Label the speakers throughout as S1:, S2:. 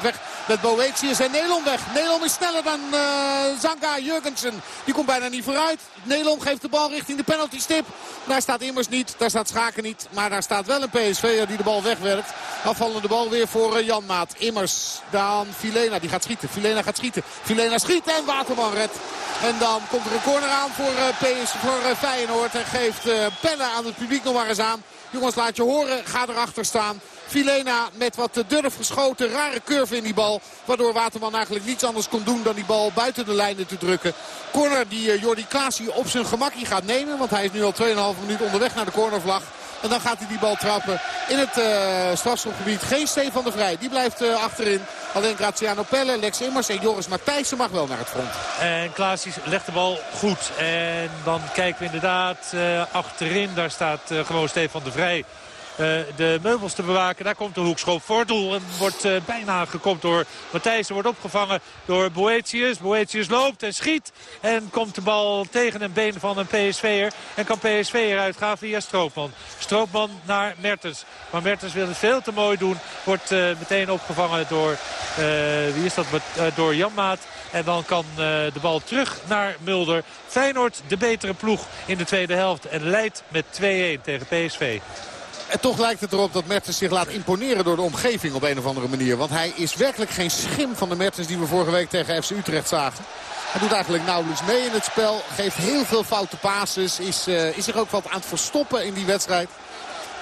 S1: weg met Boetius en Nelon weg. Nelon is sneller dan uh, Zanga Jurgensen. Die komt bijna niet vooruit. Nelon geeft de bal richting de penalty stip. Daar staat Immers niet, daar staat Schaken niet. Maar daar staat wel een PSV die de bal wegwerkt. Afvallende bal weer voor uh, Janmaat. Immers, dan Filena, die gaat schieten. Filena gaat schieten. Filena schiet en Waterman redt. En dan komt er een corner aan voor, uh, PS, voor Feyenoord. En geeft Pelle aan het publiek nog maar eens aan. Jongens, laat je horen. Ga erachter staan. Filena met wat durf geschoten. Rare curve in die bal. Waardoor Waterman eigenlijk niets anders kon doen dan die bal buiten de lijnen te drukken. Corner die Jordi Klaasie op zijn gemakkie gaat nemen. Want hij is nu al 2,5 minuten onderweg naar de cornervlag. En dan gaat hij die bal trappen in het uh, strafschopgebied. Geen Stefan de Vrij. Die blijft uh, achterin. Alleen Graziano Pelle, Lex Immers en Joris Matthijssen mag wel naar het front.
S2: En Klaasjes legt de bal goed. En dan kijken we inderdaad uh, achterin. Daar staat gewoon Stefan de Vrij de meubels te bewaken. Daar komt de hoekschop voor doel. En wordt uh, bijna gekopt door Matthijssen. Wordt opgevangen door Boetius. Boetius loopt en schiet. En komt de bal tegen een been van een PSV'er. En kan PSV eruit gaan via Stroopman. Stroopman naar Mertens. Maar Mertens wil het veel te mooi doen. Wordt meteen opgevangen door, wie is dat? door Janmaat. En dan kan de bal terug naar Mulder. Feyenoord de betere ploeg in de tweede helft. En leidt met 2-1 tegen PSV.
S1: En toch lijkt het erop dat Mertens zich laat imponeren door de omgeving op een of andere manier. Want hij is werkelijk geen schim van de Mertens die we vorige week tegen FC Utrecht zagen. Hij doet eigenlijk nauwelijks mee in het spel. Geeft heel veel foute passes. Is, uh, is zich ook wat aan het verstoppen in die wedstrijd.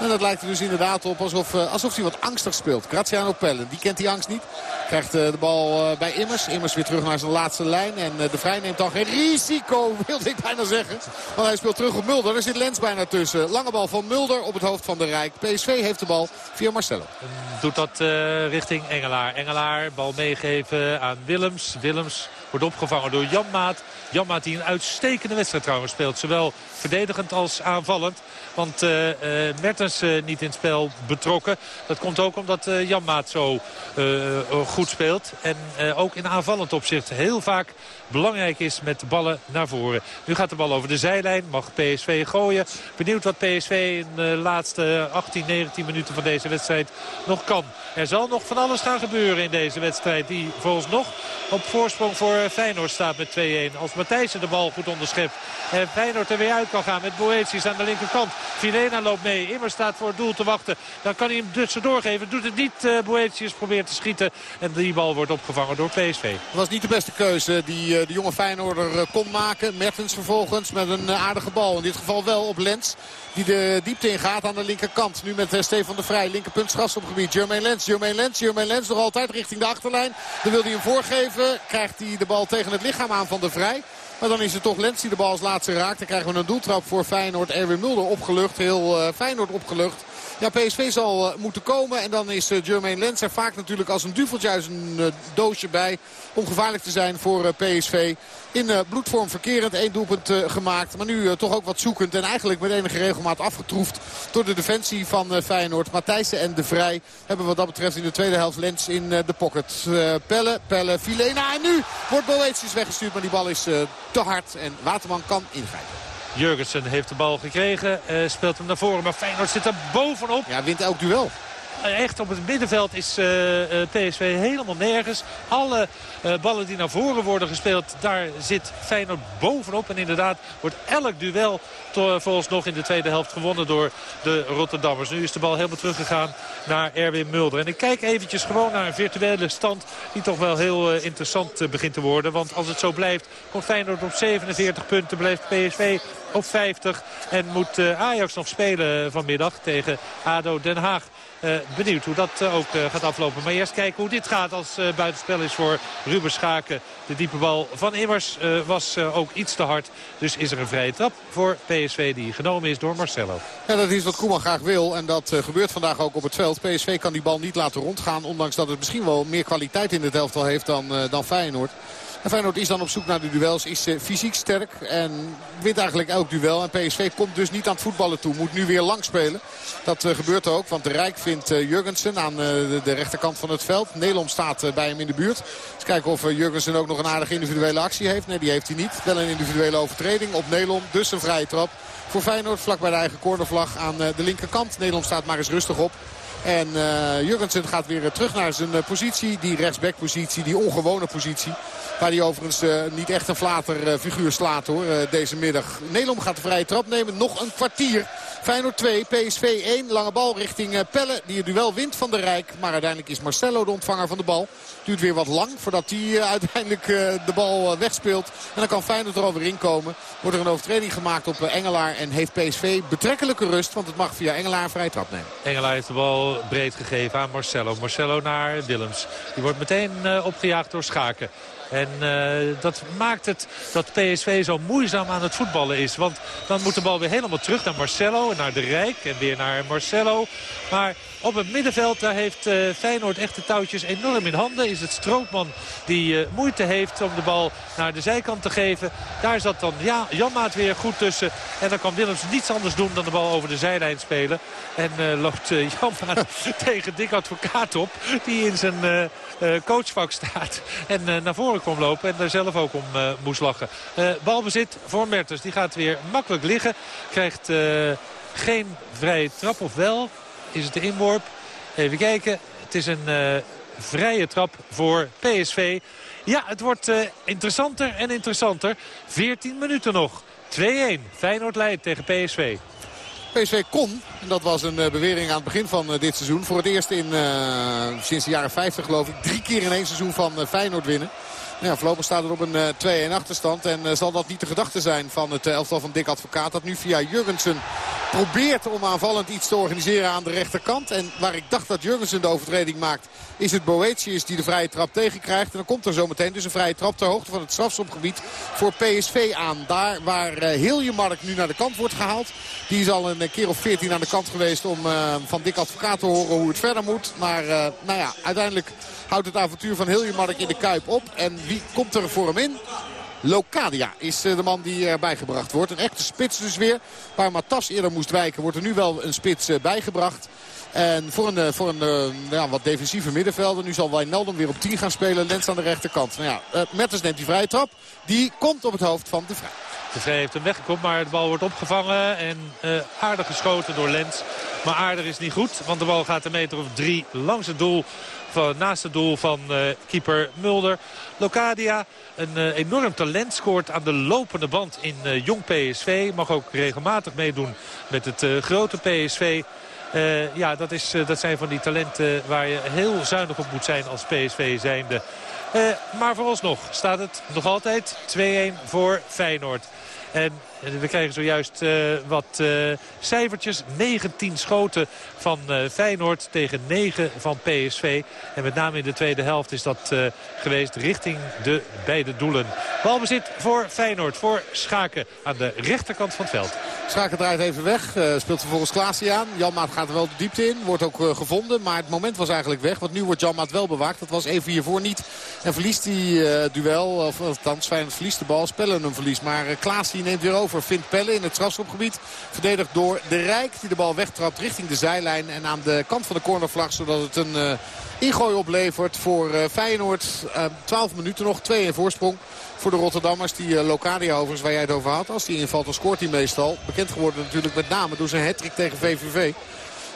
S1: En dat lijkt er dus inderdaad op alsof, uh, alsof hij wat angstig speelt. Graziano Pelle, die kent die angst niet. Krijgt uh, de bal uh, bij Immers. Immers weer terug naar zijn laatste lijn. En de Vrij neemt dan geen risico, wilde ik bijna zeggen. Want hij speelt terug op Mulder. Er zit Lens bijna tussen. Lange bal van Mulder op het hoofd van de Rijk. PSV heeft de bal via Marcelo.
S2: Doet dat richting Engelaar. Engelaar, bal meegeven aan Willems. Willems wordt opgevangen door Janmaat. Janmaat die een uitstekende wedstrijd trouwens speelt. Zowel verdedigend als aanvallend. Want uh, uh, Mertens uh, niet in het spel betrokken. Dat komt ook omdat Janmaat zo goed speelt. En ook in aanvallend opzicht heel vaak belangrijk is met de ballen naar voren. Nu gaat de bal over de zijlijn. Mag PSV gooien. Benieuwd wat PSV in de laatste 18, 19 minuten van deze wedstrijd nog kan. Er zal nog van alles gaan gebeuren in deze wedstrijd. Die volgens nog op voorsprong voor Feyenoord staat met 2-1. Als Matthijssen de bal goed onderschept. En Feyenoord er weer uit kan gaan met Boetius aan de linkerkant. Filena loopt mee. Immer staat voor het doel te wachten. Dan kan hij hem dus doorgeven. Doet het niet. Uh, Boetius probeert te schieten. En die bal wordt opgevangen door PSV. Het
S1: was niet de beste keuze die uh, de jonge Feyenoorder kon maken. Mertens vervolgens met een aardige bal. In dit geval wel op Lens. Die de diepte ingaat aan de linkerkant. Nu met Stefan de Vrij. Linkerpunt strafstopgebied. Jermaine Lens. Jermaine Lens. Jermaine Lens nog altijd richting de achterlijn. Dan wil hij hem voorgeven. Krijgt hij de bal tegen het lichaam aan van de Vrij. Maar dan is het toch Lens die de bal als laatste raakt. Dan krijgen we een doeltrap voor Feyenoord. Erwin Mulder opgelucht. Heel uh, Feyenoord opgelucht. Ja, PSV zal uh, moeten komen. En dan is uh, Jermaine Lens er vaak natuurlijk als een duveltje uit een doosje bij. Om gevaarlijk te zijn voor PSV. In bloedvorm verkerend. één doelpunt gemaakt. Maar nu toch ook wat zoekend. En eigenlijk met enige regelmaat afgetroefd door de defensie van Feyenoord. Matthijssen en De Vrij hebben wat dat betreft in de tweede helft Lens in de pocket. Pelle, Pelle, Filena. En nu wordt Boetius weggestuurd. Maar die bal is te hard. En Waterman kan ingrijpen.
S2: Jurgensen heeft de bal gekregen. Uh, speelt hem naar voren. Maar Feyenoord zit er bovenop.
S1: Ja, wint elk duel
S2: echt op het middenveld is PSV helemaal nergens. Alle uh, ballen die naar voren worden gespeeld, daar zit Feyenoord bovenop. En inderdaad wordt elk duel volgens nog in de tweede helft gewonnen door de Rotterdammers. Nu is de bal helemaal teruggegaan naar Erwin Mulder. En ik kijk eventjes gewoon naar een virtuele stand die toch wel heel interessant begint te worden. Want als het zo blijft, komt Feyenoord op 47 punten, blijft PSV op 50. En moet Ajax nog spelen vanmiddag tegen ADO Den Haag. Uh, benieuwd hoe dat uh, ook gaat aflopen. Maar eerst kijken hoe dit gaat als buitenspel is voor Ruben Schaken. De diepe bal van Immers was ook iets te hard. Dus is er een vrije trap voor PSV die genomen is door Marcelo.
S1: Ja, dat is wat Koeman graag wil. En dat gebeurt vandaag ook op het veld. PSV kan die bal niet laten rondgaan. Ondanks dat het misschien wel meer kwaliteit in het elftal heeft dan, dan Feyenoord. En Feyenoord is dan op zoek naar de duels. Is uh, fysiek sterk en wint eigenlijk elk duel. En PSV komt dus niet aan het voetballen toe. Moet nu weer lang spelen. Dat uh, gebeurt ook. Want de Rijk vindt uh, Jurgensen aan de, rechterkant van het veld. Nelom staat bij hem in de buurt. Eens kijken of Jurgensen ook nog een aardige individuele actie heeft. Nee, die heeft hij niet. Wel een individuele overtreding op Nelom. Dus een vrije trap voor Feyenoord. Vlak bij de eigen cornervlag aan de linkerkant. Nederland staat maar eens rustig op. En uh, Jurgensen gaat weer terug naar zijn positie. Die rechtsbackpositie, die ongewone positie. Waar hij overigens niet echt een flater figuur slaat hoor, deze middag. Nederland gaat de vrije trap nemen. Nog een kwartier. Feyenoord 2, PSV 1. Lange bal richting Pelle. Die het duel wint van de Rijk. Maar uiteindelijk is Marcelo de ontvanger van de bal. Duurt weer wat lang voordat hij uiteindelijk de bal wegspeelt. En dan kan Feyenoord er alweer inkomen. Wordt er een overtreding gemaakt op Engelaar. En heeft PSV betrekkelijke rust. Want het mag via Engelaar vrije trap nemen.
S2: Engelaar heeft de bal breed gegeven aan Marcelo. Marcelo naar Willems. Die wordt meteen opgejaagd door Schaken. En uh, dat maakt het dat PSV zo moeizaam aan het voetballen is. Want dan moet de bal weer helemaal terug naar Marcelo en naar de Rijk. En weer naar Marcelo. Maar op het middenveld daar heeft uh, Feyenoord echt de touwtjes enorm in handen. Is het Strootman die uh, moeite heeft om de bal naar de zijkant te geven. Daar zat dan ja, Janmaat weer goed tussen. En dan kan Willems niets anders doen dan de bal over de zijlijn spelen. En loopt Janmaat tegen Dick Advocaat op. Die in zijn coachvak staat. En naar voren kwam lopen en daar zelf ook om moest lachen. balbezit voor Mertens. Die gaat weer makkelijk liggen. Krijgt geen vrije trap of wel is het de inworp. Even kijken. Het is een vrije trap voor PSV. Ja, het wordt interessanter en interessanter. 14 minuten nog. 2-1. Feyenoord leidt tegen PSV.
S1: PSV kon, en dat was een bewering aan het begin van dit seizoen... voor het eerst in, sinds de jaren 50 geloof ik... drie keer in één seizoen van Feyenoord winnen. Ja, voorlopig staat er op een 2-1 achterstand. En zal dat niet de gedachte zijn van het elftal van Dick Advocaat. Dat nu via Jurgensen probeert om aanvallend iets te organiseren aan de rechterkant. En waar ik dacht dat Jurgensen de overtreding maakt... is het Boetius die de vrije trap tegenkrijgt. En dan komt er zometeen dus een vrije trap ter hoogte van het strafschopgebied voor PSV aan. Daar waar Hiljemark nu naar de kant wordt gehaald. Die is al een keer of 14 aan de kant geweest om uh, van Dick Advocaat te horen hoe het verder moet. Maar uh, nou ja, uiteindelijk houdt het avontuur van Hiljemark in de Kuip op. En wie komt er voor hem in? Locadia is eh, de man die erbij gebracht wordt. Een echte spits dus weer. Waar Matas eerder moest wijken wordt er nu wel een spits eh, bijgebracht. En voor een, eh, voor een ja, wat defensieve middenvelder. Nu zal Wijnaldum weer op 10 gaan spelen. Lens aan de rechterkant. Nou ja, Mertens neemt die vrije trap. Die komt op het hoofd van de Vrij.
S2: De Vrij heeft hem weggekomen, maar de bal wordt opgevangen. En aardig geschoten door Lens. Maar aardig is niet goed, want de bal gaat een meter of drie langs het doel van, naast het doel van uh, keeper Mulder. Locadia, een enorm talent, scoort aan de lopende band in jong PSV. Mag ook regelmatig meedoen met het grote PSV. Ja, dat, is, dat zijn van die talenten waar je heel zuinig op moet zijn als PSV zijnde. maar vooralsnog staat het nog altijd 2-1 voor Feyenoord. En we krijgen zojuist uh, wat uh, cijfertjes. 19 schoten van uh, Feyenoord tegen 9 van PSV. En met name in de tweede helft is dat geweest richting de beide doelen. Balbezit voor Feyenoord, voor Schaken aan de rechterkant van het veld.
S1: Schaken draait even weg, speelt vervolgens Klaasie aan. Janmaat gaat er wel de diepte in, wordt ook gevonden. Maar het moment was eigenlijk weg, want nu wordt Janmaat wel bewaakt. Dat was even hiervoor niet. En verliest die duel, of althans Feyenoord verliest de bal, spellen hem verlies. Maar Klaasie neemt weer over vindt Pelle in het strafschopgebied. Verdedigd door de Rijk die de bal wegtrapt richting de zijlijn. En aan de kant van de cornervlag zodat het een uh, ingooi oplevert voor uh, Feyenoord. Uh, eh, 12 minuten nog, 2 in voorsprong voor de Rotterdammers. Die uh, Locadia waar jij het over had. Als die invalt dan scoort hij meestal. Bekend geworden natuurlijk met name door zijn hattrick tegen VVV.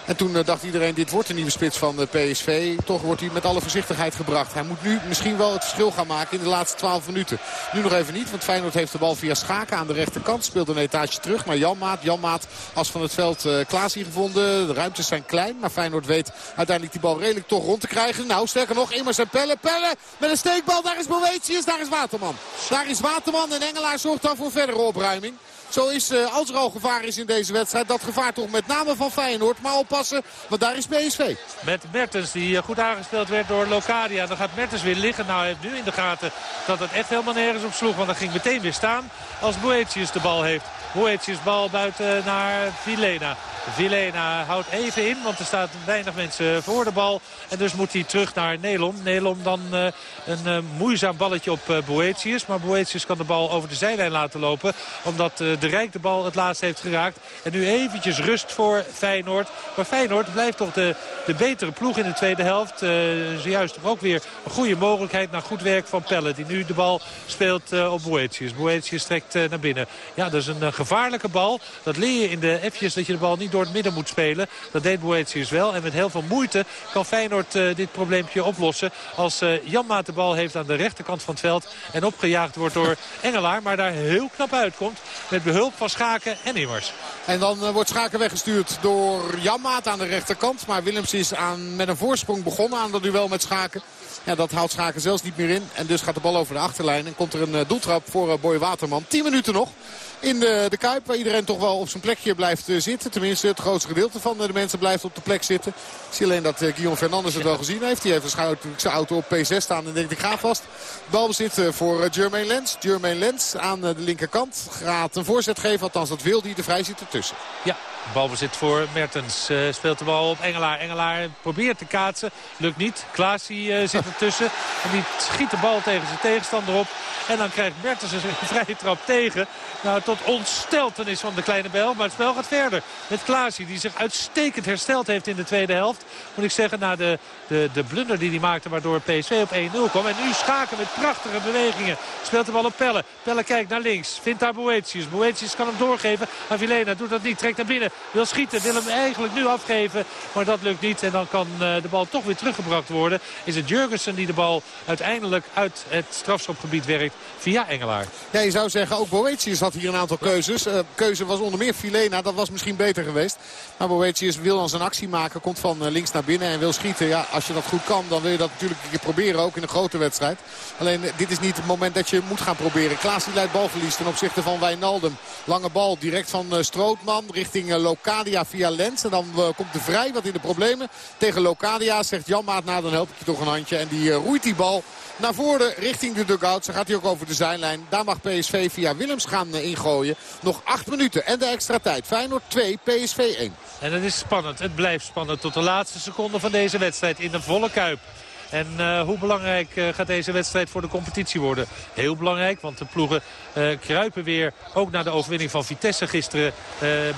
S1: En toen eh, dacht iedereen, dit wordt een nieuwe spits van de PSV. Toch wordt hij met alle voorzichtigheid gebracht. Hij moet nu misschien wel het verschil gaan maken in de laatste 12 minuten. Nu nog even niet, want Feyenoord heeft de bal via Schaken aan de rechterkant. Speelt een etage terug naar Janmaat. Janmaat als van het veld uh, Klaas hier gevonden. De ruimtes zijn klein, maar Feyenoord weet uiteindelijk die bal redelijk toch rond te krijgen. Nou, sterker nog, immers en Pelle. Pelle met een steekbal, daar is Boetius, daar is Waterman. Daar is Waterman en Engelaar zorgt dan voor verdere opruiming. Zo is, uh, als er al gevaar is in deze wedstrijd, dat gevaar toch met name van Feyenoord. Maar oppassen, want daar is PSV.
S2: Met Mertens, die eh, goed aangespeeld werd door Locadia. Dan gaat Mertens weer liggen. Nou, hij heeft nu in de gaten dat het echt helemaal nergens op sloeg. Want dan ging meteen weer staan als Boetius de bal heeft. Boetius bal buiten naar Vilena. Vilena houdt even in, want er staat weinig mensen voor de bal. En dus moet hij terug naar Nelom. Nelom dan uh, een moeizaam balletje op Boetius. Maar Boetius kan de bal over de zijlijn laten lopen. Omdat Rijk de bal het laatst heeft geraakt. En nu eventjes rust voor Feyenoord. Maar Feyenoord blijft toch de, de betere ploeg in de tweede helft. zojuist toch ook weer een goede mogelijkheid naar goed werk van Pelle. Die nu de bal speelt op Boetius. Boetius trekt naar binnen. Ja, dat is een gevaarlijke bal. Dat leer je in de F'jes dat je de bal niet door het midden moet spelen. Dat deed Boetius wel. En met heel veel moeite kan Feyenoord dit probleempje oplossen. Als Janmaat de bal heeft aan de rechterkant van het veld. En opgejaagd wordt door Engelaar. Maar daar heel knap uitkomt. Met behulp van Schaken en Immers.
S1: En dan wordt Schaken weggestuurd door Janmaat aan de rechterkant. Maar Willems is aan, met een voorsprong begonnen aan dat duel met Schaken. Ja, dat haalt Schaken zelfs niet meer in. En dus gaat de bal over de achterlijn. En komt er een doeltrap voor Boy Waterman. 10 minuten nog in de, de Kuip. Waar iedereen toch wel op zijn plekje blijft eh, zitten. Tenminste, het grootste gedeelte van de mensen blijft op de plek zitten. Ik zie alleen dat uh, Guillaume Fernandes het wel gezien heeft. Die heeft waarschijnlijk zijn auto op P6 staan en denkt ik ga vast. Balbezit voor Jermaine Lens. Jermaine Lens aan de linkerkant gaat een voorzet geven. Althans, dat wil die. De vrij zit ertussen.
S2: Ja, balbezit voor Mertens. Uh, speelt de bal op Engelaar. Engelaar probeert te kaatsen. Lukt niet. Klaasie uh, zit ertussen. En die schiet de bal tegen zijn tegenstander op. En dan krijgt Mertens een vrije trap tegen. Nou, tot ontsteltenis van de kleine bel. Maar het spel gaat verder. Met Klaasie die zich uitstekend hersteld heeft in de tweede helft. Moet ik zeggen, na de, de, de blunder die hij maakte. Waardoor PSV op 1-0 kwam. En nu schaken met prachtige bewegingen. Speelt de bal op Pelle. Pelle kijkt naar links. Vindt daar Boetius. Boetius kan hem doorgeven aan Vilena. Doet dat niet. Trekt naar binnen. Wil schieten. Wil hem eigenlijk nu afgeven. Maar dat lukt niet. En dan kan eh, de bal toch weer teruggebracht worden. Is het Jurgensen die de bal uiteindelijk uit het strafschopgebied werkt via Engelaar.
S1: Ja, je zou zeggen, ook Boetius had hier een aantal keuzes. Uh, keuze was onder meer Filena, dat was misschien beter geweest. Maar Boetius wil dan zijn actie maken, komt van eh, links naar binnen en wil schieten. Ja, als je dat goed kan, dan wil je dat natuurlijk een keer proberen, ook in een grote wedstrijd. Alleen, dit is niet het moment dat je moet gaan proberen. Klaas die leidt balverlies ten opzichte van Wijnaldum. Lange bal direct van Strootman richting Locadia via Lens. En dan komt de Vrij wat in de problemen tegen Locadia. Zegt Janmaat, nou dan help ik je toch een handje. En die roeit die bal naar voren richting de dugout. Zo gaat hij ook over de zijlijn. Daar mag PSV via Willems gaan eh, ingooien. Nog acht minuten en de extra tijd. Feyenoord 2, PSV 1.
S2: En het is spannend. Het blijft spannend tot de laatste seconde van deze wedstrijd in de volle kuip. En uh, hoe belangrijk uh, gaat deze wedstrijd voor de competitie worden? Heel belangrijk, want de ploegen uh, kruipen weer ook naar de overwinning van Vitesse gisteren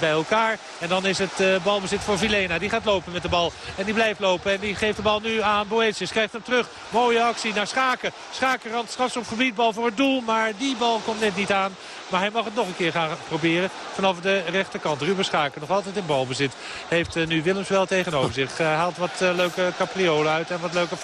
S2: bij elkaar. En dan is het balbezit voor Vilena. Die gaat lopen met de bal en die blijft lopen. En die geeft de bal nu aan Boetius. Krijgt hem terug. Mooie actie naar Schaken. Schaken rand straks op gebied. Bal voor het doel, maar die bal komt net niet aan. Maar hij mag het nog een keer gaan proberen vanaf de rechterkant. Ruben Schaken nog altijd in balbezit. Heeft nu Willems wel tegenover zich. haalt wat leuke capriolen uit en wat leuke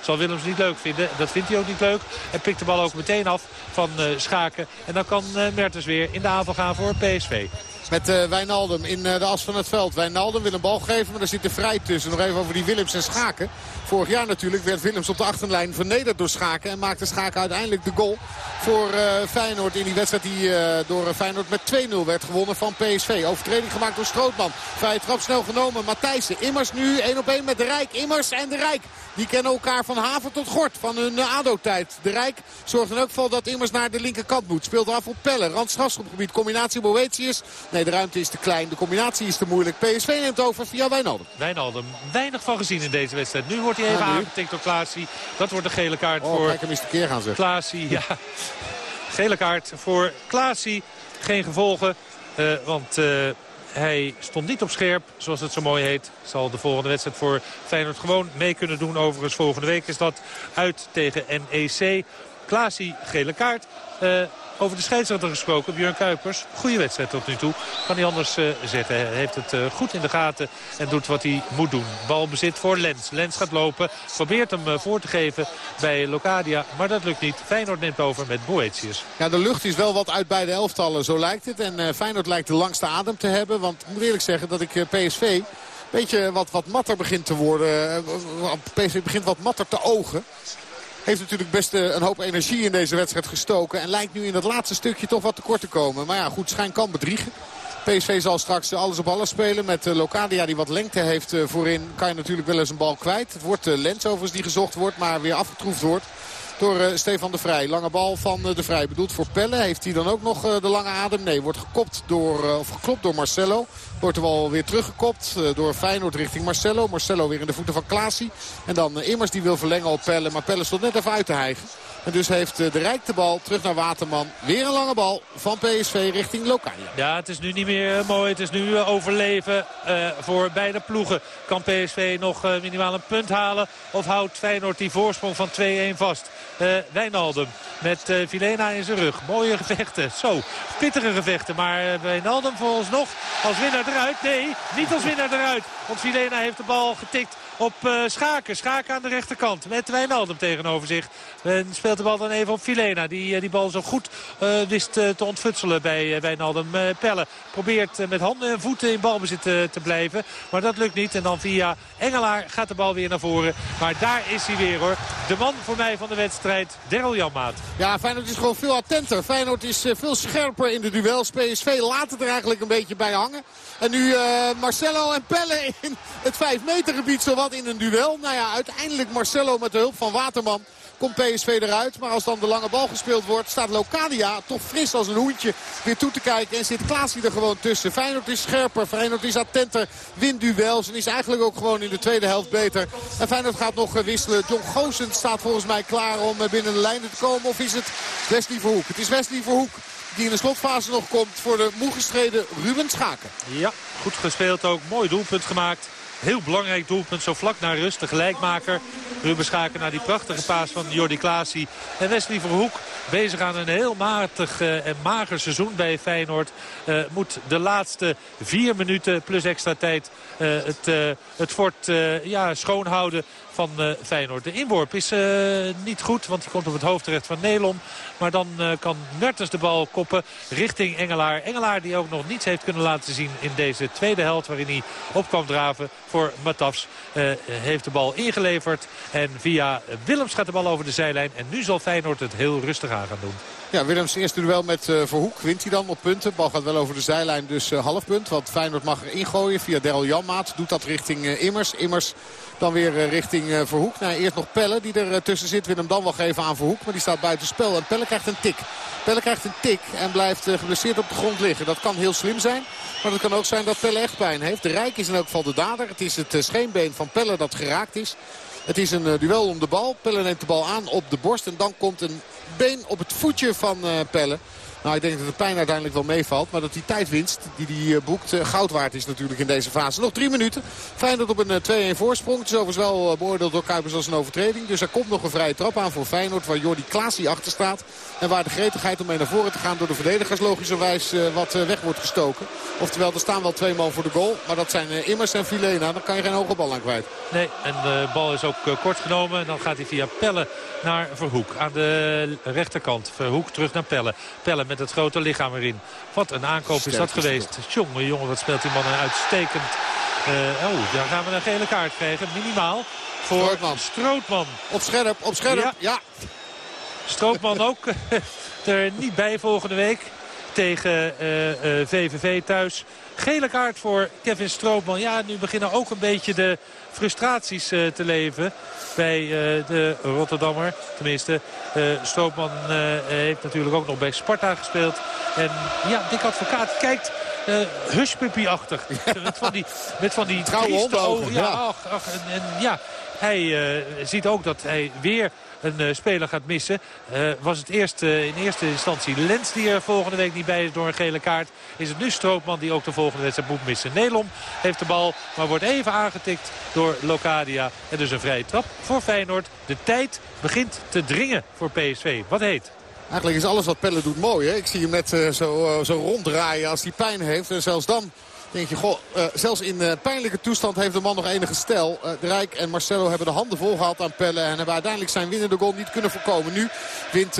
S2: Zal Willems niet leuk vinden. Dat vindt hij ook niet leuk. En pikt de bal ook meteen af van uh, Schaken. En dan kan uh, Mertens weer in de aanval gaan voor PSV.
S1: Met uh, Wijnaldum in uh, de as van het veld. Wijnaldum wil een bal geven, maar er zit er vrij tussen. Nog even over die Willems en Schaken. Vorig jaar natuurlijk werd Willems op de achterlijn vernederd door Schaken. En maakte Schaken uiteindelijk de goal voor uh, Feyenoord in die wedstrijd die door Feyenoord met 2-0 werd gewonnen van PSV. Overtreding gemaakt door Strootman. Vrije trap snel genomen. Matthijssen. Immers nu 1 op 1 met de Rijk. Immers en de Rijk. Die kennen elkaar van haven tot gort van hun ADO-tijd. De Rijk zorgt in elk geval dat Immers naar de linkerkant moet. Speelt af op Pelle. Randstrafschopgebied. Combinatie Boetius. Nee, de ruimte is te klein. De combinatie is te moeilijk. PSV neemt over via Wijnaldum.
S2: Wijnaldum. Weinig van gezien in deze wedstrijd. Nu wordt hij even ja, aangetikt door Klaasie. Dat wordt de gele kaart
S1: oh,
S2: voor...
S1: Kijk hem eens de keer gaan zeggen.
S2: Klaasie, ja. Gele kaart voor Klaasie. Geen gevolgen. Uh, want... Uh, hij stond niet op scherp, zoals het zo mooi heet. Zal de volgende wedstrijd voor Feyenoord gewoon mee kunnen doen. Overigens volgende week is dat uit tegen NEC. Klaasie, gele kaart. Uh, over de scheidsrechter gesproken, Björn Kuipers. Goede wedstrijd tot nu toe. Kan hij anders uh, zeggen. Hij heeft het uh, goed in de gaten en doet wat hij moet doen. Balbezit voor Lens. Lens gaat lopen. Probeert hem uh, voor te geven bij Locadia. Maar dat lukt niet. Feyenoord neemt over met Boetius.
S1: Ja, de lucht is wel wat uit beide elftallen. Zo lijkt het. En Feyenoord lijkt de langste adem te hebben. Want ik moet eerlijk zeggen dat ik PSV beetje wat, wat matter begint te worden. PSV begint wat matter te ogen. Heeft natuurlijk best eh, een hoop energie in deze wedstrijd gestoken. En lijkt nu in dat laatste stukje toch wat tekort te komen. Maar ja, goed, schijn kan bedriegen. PSV zal straks alles op alles spelen. Met uh, Locadia die wat lengte heeft uh, voorin kan je natuurlijk wel eens een bal kwijt. Het wordt Lens overigens die gezocht wordt, maar weer afgetroefd wordt door uh, Stefan de Vrij. Lange bal van de Vrij. Bedoeld voor Pelle. Heeft hij dan ook nog de lange adem? Nee, wordt gekopt door, of geklopt door Marcelo. Wordt er wel weer teruggekopt door Feyenoord richting Marcelo. Marcelo weer in de voeten van Klaasie. En dan Immers die wil verlengen op Pelle. Maar Pelle stond net even uit te hijgen. En dus heeft de Rijk de bal terug naar Waterman. Weer een lange bal van PSV richting Locadia.
S2: Ja, het is nu niet meer mooi. Het is nu overleven voor beide ploegen. Kan PSV nog minimaal een punt halen? Of houdt Feyenoord die voorsprong van 2-1 vast? Wijnaldum met Vilena in zijn rug. Mooie gevechten. Zo, pittige gevechten. Maar Wijnaldum nog als winnaar eruit. Nee, niet als winnaar eruit. Want Vilena heeft de bal getikt op uh, Schaken. Schaken aan de rechterkant met Wijnaldum tegenover zich. En speelt de bal dan even op Filena. Die uh, die bal zo goed uh, wist te ontfutselen bij Wijnaldum. Pelle probeert met handen en voeten in balbezit te blijven. Maar dat lukt niet. En dan via Engelaar gaat de bal weer naar voren. Maar daar is hij weer hoor. De man voor mij van de wedstrijd, Daryl Janmaat.
S1: Ja, Feyenoord is gewoon veel attenter. Feyenoord is veel scherper in de duels. PSV laat het er eigenlijk een beetje bij hangen. En nu Marcelo en Pelle in het 5 meter gebied zowat in een duel. Nou ja, uiteindelijk Marcelo met de hulp van Waterman komt PSV eruit. Maar als dan de lange bal gespeeld wordt, staat Locadia toch fris als een hoentje weer toe te kijken. En zit Klaasie er gewoon tussen. Feyenoord is scherper, Feyenoord is attenter, wint duels. En is eigenlijk ook gewoon in de tweede helft beter. En Feyenoord gaat nog wisselen. John Goossens staat volgens mij klaar om binnen de lijnen te komen. Of is het Wesley Verhoek? Het is Wesley Verhoek die in de slotfase nog komt voor de moe gestreden Ruben Schaken.
S2: Ja, goed gespeeld ook. Mooi doelpunt gemaakt. Heel belangrijk doelpunt, zo vlak naar rust. De gelijkmaker. Ruben Schaken naar die prachtige paas van Jordi Klaasie. En Wesley Verhoek bezig aan een heel matig uh, en mager seizoen bij Feyenoord. Uh, moet de laatste vier minuten plus extra tijd uh, het, het fort ja, schoonhouden van uh, Feyenoord. De inworp is uh, niet goed, want die komt op het hoofd terecht van Nelom. Maar dan uh, kan Mertens de bal koppen richting Engelaar. Engelaar die ook nog niets heeft kunnen laten zien in deze tweede helft... waarin hij op kwam draven voor Matafs. heeft de bal ingeleverd en via Willems gaat de bal over de zijlijn. En nu zal Feyenoord het heel rustig aan gaan doen.
S1: Ja, Willems eerste duel met Verhoek. Wint hij dan op punten. Bal gaat wel over de zijlijn, dus uh, half punt. Want Feyenoord mag er ingooien via Daryl Janmaat. Doet dat richting Immers. Immers dan weer richting Verhoek. Nou, eerst nog Pelle die er tussen zit. Wil hem dan wel geven aan Verhoek. Maar die staat buiten spel. En Pelle krijgt een tik. Pelle krijgt een tik en blijft geblesseerd op de grond liggen. Dat kan heel slim zijn. Maar het kan ook zijn dat Pelle echt pijn heeft. De Rijk is in elk geval de dader. Het is het scheenbeen van Pelle dat geraakt is. Het is een duel om de bal. Pelle neemt de bal aan op de borst. En dan komt een been op het voetje van Pelle. Nou, ik denk dat de pijn uiteindelijk wel meevalt. Maar dat die tijdwinst die hij eh, boekt uh, goud waard is natuurlijk in deze fase. Nog drie minuten. Feyenoord op een 2-1 voorsprong. Het is overigens wel beoordeeld door Kuipers als een overtreding. Dus er komt nog een vrije trap aan voor Feyenoord. Waar Jordi Klaasie achter staat. En waar de gretigheid om mee naar voren te gaan door de verdedigers logischerwijs wat weg wordt gestoken. Oftewel, er staan wel twee man voor de goal. Maar dat zijn Immers en Filena. Dan kan je geen hoge bal aan kwijt.
S2: Nee, en de bal is ook kort genomen. En dan gaat hij via Pelle naar Verhoek. Aan de rechterkant. Verhoek terug naar Pelle. Pelle met het grote lichaam erin. Wat een aankoop is dat geweest. Jongen, jongen, wat speelt die man een uitstekend. Uh, oh, daar gaan we een gele kaart krijgen. Minimaal voor Strootman. Strootman.
S1: Op scherp, op scherp. Ja. ja.
S2: Strootman ook er niet bij volgende week tegen uh, uh, VVV thuis. Gele kaart voor Kevin Strootman. Ja, nu beginnen ook een beetje de frustraties uh, te leven bij de Rotterdammer. Tenminste, Stroopman heeft natuurlijk ook nog bij Sparta gespeeld. En ja, Dick Advocaat kijkt uh, hushpuppy-achtig. met van die, met van die
S1: trieste
S2: ogen. Ja, Ach, ach, en, en, ja, hij ziet ook dat hij weer een uh, speler gaat missen. Uh, was het eerst in eerste instantie Lens die er volgende week niet bij is door een gele kaart. Is het nu Stroopman die ook de volgende wedstrijd moet missen. Nelom heeft de bal, maar wordt even aangetikt door Locadia. En dus een vrije trap voor Feyenoord. De tijd begint te dringen voor PSV. Wat heet?
S1: Eigenlijk is alles wat Pelle doet mooi. Hè? Ik zie hem net zo, zo ronddraaien als hij pijn heeft. En zelfs dan denk je, goh, uh, zelfs in uh, pijnlijke toestand heeft de man nog enige stijl. Uh, de Rijk en Marcelo hebben de handen vol gehad aan Pelle. En hebben uiteindelijk zijn winnende goal niet kunnen voorkomen. Nu wint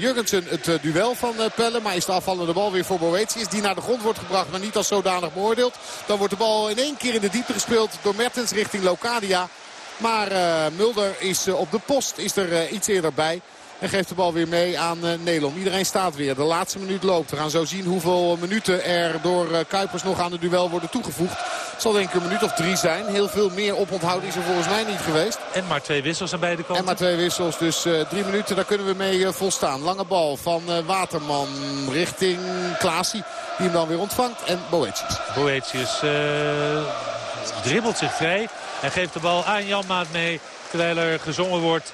S1: Jurgensen het duel van Pelle. Maar is de afvallende bal weer voor Boetius. Die naar de grond wordt gebracht, maar niet als zodanig beoordeeld. Dan wordt de bal in één keer in de diepte gespeeld door Mertens richting Locadia. Maar Mulder is op de post, is er iets eerder bij. En geeft de bal weer mee aan uh, Nelom. Iedereen staat weer. De laatste minuut loopt. We gaan zo zien hoeveel minuten er door uh, Kuipers nog aan het duel worden toegevoegd. Het zal denk ik een minuut of drie zijn. Heel veel meer oponthoud is er volgens mij niet geweest.
S2: En maar twee wissels aan beide kanten.
S1: En maar twee wissels. Dus uh, drie minuten, daar kunnen we mee volstaan. Lange bal van Waterman richting Klaasie. Die hem dan weer ontvangt. En Boetius.
S2: Boetius dribbelt zich vrij. En geeft de bal aan Janmaat mee. Terwijl er gezongen wordt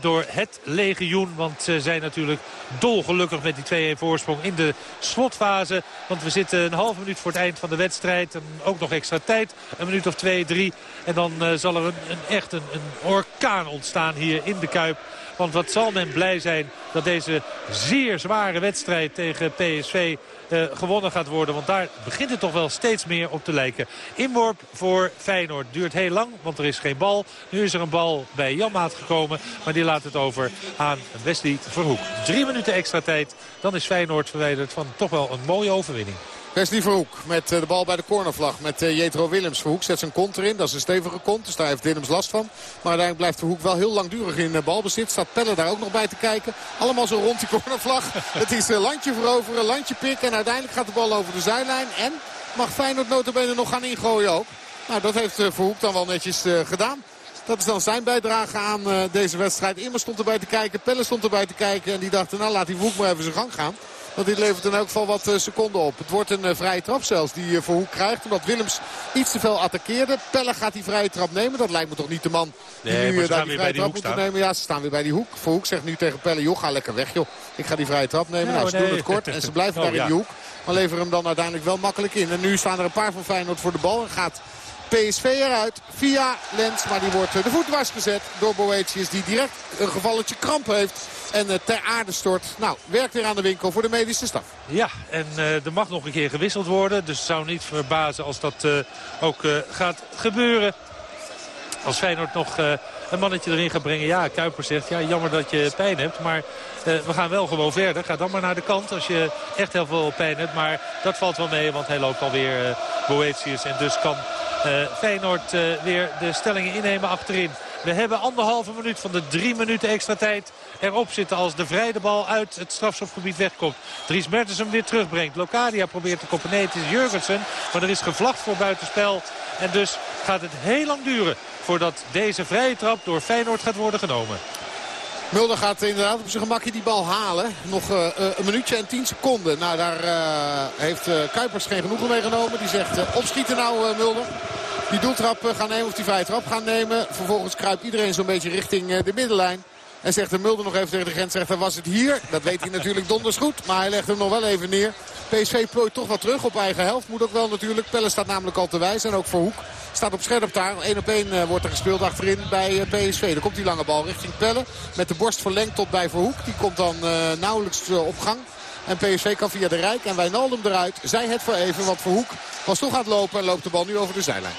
S2: door het legioen. Want ze zijn natuurlijk dolgelukkig met die 2-1 voorsprong in de slotfase. Want we zitten een half minuut voor het eind van de wedstrijd. En ook nog extra tijd. Een minuut of twee, drie. En dan zal er een, een echt een orkaan ontstaan hier in de Kuip. Want wat zal men blij zijn dat deze zeer zware wedstrijd tegen PSV uh, gewonnen gaat worden. Want daar begint het toch wel steeds meer op te lijken. Inworp voor Feyenoord duurt heel lang, want er is geen bal. Nu is er een bal bij Janmaat gekomen, maar die laat het over aan Wesley Verhoek. Drie minuten extra tijd, dan is Feyenoord verwijderd van toch wel een mooie overwinning.
S1: Wesley Verhoek met eh, de bal bij de cornervlag met eh, Jetro Willems. Verhoek zet zijn kont erin. Dat is een stevige kont, dus daar heeft Willems last van. Maar uiteindelijk blijft Verhoek wel heel langdurig in eh, balbezit. Staat Pelle daar ook nog bij te kijken. Allemaal zo rond die cornervlag. Het is een landje veroveren, landje pikken. En uiteindelijk gaat de bal over de zijlijn. En mag Feyenoord notabene nog gaan ingooien ook. Nou, dat heeft Verhoek dan wel netjes gedaan. Dat is dan zijn bijdrage aan deze wedstrijd. Immer stond erbij te kijken, Pelle stond erbij te kijken. En die dachten, nou laat die Verhoek maar even zijn gang gaan. Want dit levert in elk geval wat eh, seconden op. Het wordt een eh, vrije trap zelfs die eh, Verhoek krijgt. Omdat Willems iets te veel attackeerde. Pelle gaat die vrije trap nemen. Dat lijkt me toch niet de man die nee, nu daar die vrije trap moet nemen. Ja, ze staan weer bij die hoek. Verhoek zegt nu tegen Pelle, joh, ga lekker weg joh. Ik ga die vrije trap nemen. nou, ze doen het kort en ze blijven oh, daar in die hoek. Maar leveren hem dan uiteindelijk wel makkelijk in. En nu staan er een paar van Feyenoord voor de bal. En gaat PSV eruit via Lens. Maar die wordt de voet dwars gezet door Boetius. Die direct een gevalletje kramp heeft. En eh, ter aarde stort. Nou, werkt weer aan de winkel voor de medische staf.
S2: Ja, en uh, er mag nog een keer gewisseld worden. Dus het zou niet verbazen als dat ook gaat gebeuren. Als Feyenoord nog een mannetje erin gaat brengen. Ja, Kuiper zegt, ja, jammer dat je pijn hebt. Maar we gaan wel gewoon verder. Ga dan maar naar de kant als je echt heel veel pijn hebt. Maar dat valt wel mee, want hij loopt alweer Boetius. En dus kan Feyenoord weer de stellingen innemen achterin. We hebben anderhalve minuut van de drie minuten extra tijd erop zitten als de vrije bal uit het strafschopgebied wegkomt. Dries Mertens hem weer terugbrengt. Locadia probeert te koppen. Nee, het is Jurgensen. Maar er is gevlacht voor buitenspel. En dus gaat het heel lang duren voordat deze vrije trap door Feyenoord gaat worden genomen.
S1: Mulder gaat inderdaad op zijn gemakje die bal halen. Nog uh, een minuutje en tien seconden. Nou, daar uh, heeft Kuipers geen genoegen mee genomen. Die zegt opschieten nou Mulder. Die doeltrap gaan nemen of die vrije trap gaan nemen. Vervolgens kruipt iedereen zo'n beetje richting de middenlijn. En zegt de Mulder nog even tegen de grensrechter, was het hier? Dat weet hij natuurlijk donders goed, maar hij legt hem nog wel even neer. PSV plooit toch wat terug op eigen helft. Moet ook wel natuurlijk. Pelle staat namelijk al te wijs. En ook voor Hoek staat op scherp daar. 1 op 1 eh, wordt er gespeeld achterin bij eh, PSV. Dan komt die lange bal richting Pelle. Met de borst verlengd tot bij Verhoek. Die komt dan uh, nauwelijks op gang. En PSV kan via de Rijk en Wijnaldum eruit. Zij het voor even, want Verhoek was toch het lopen en loopt de bal nu over de zijlijn.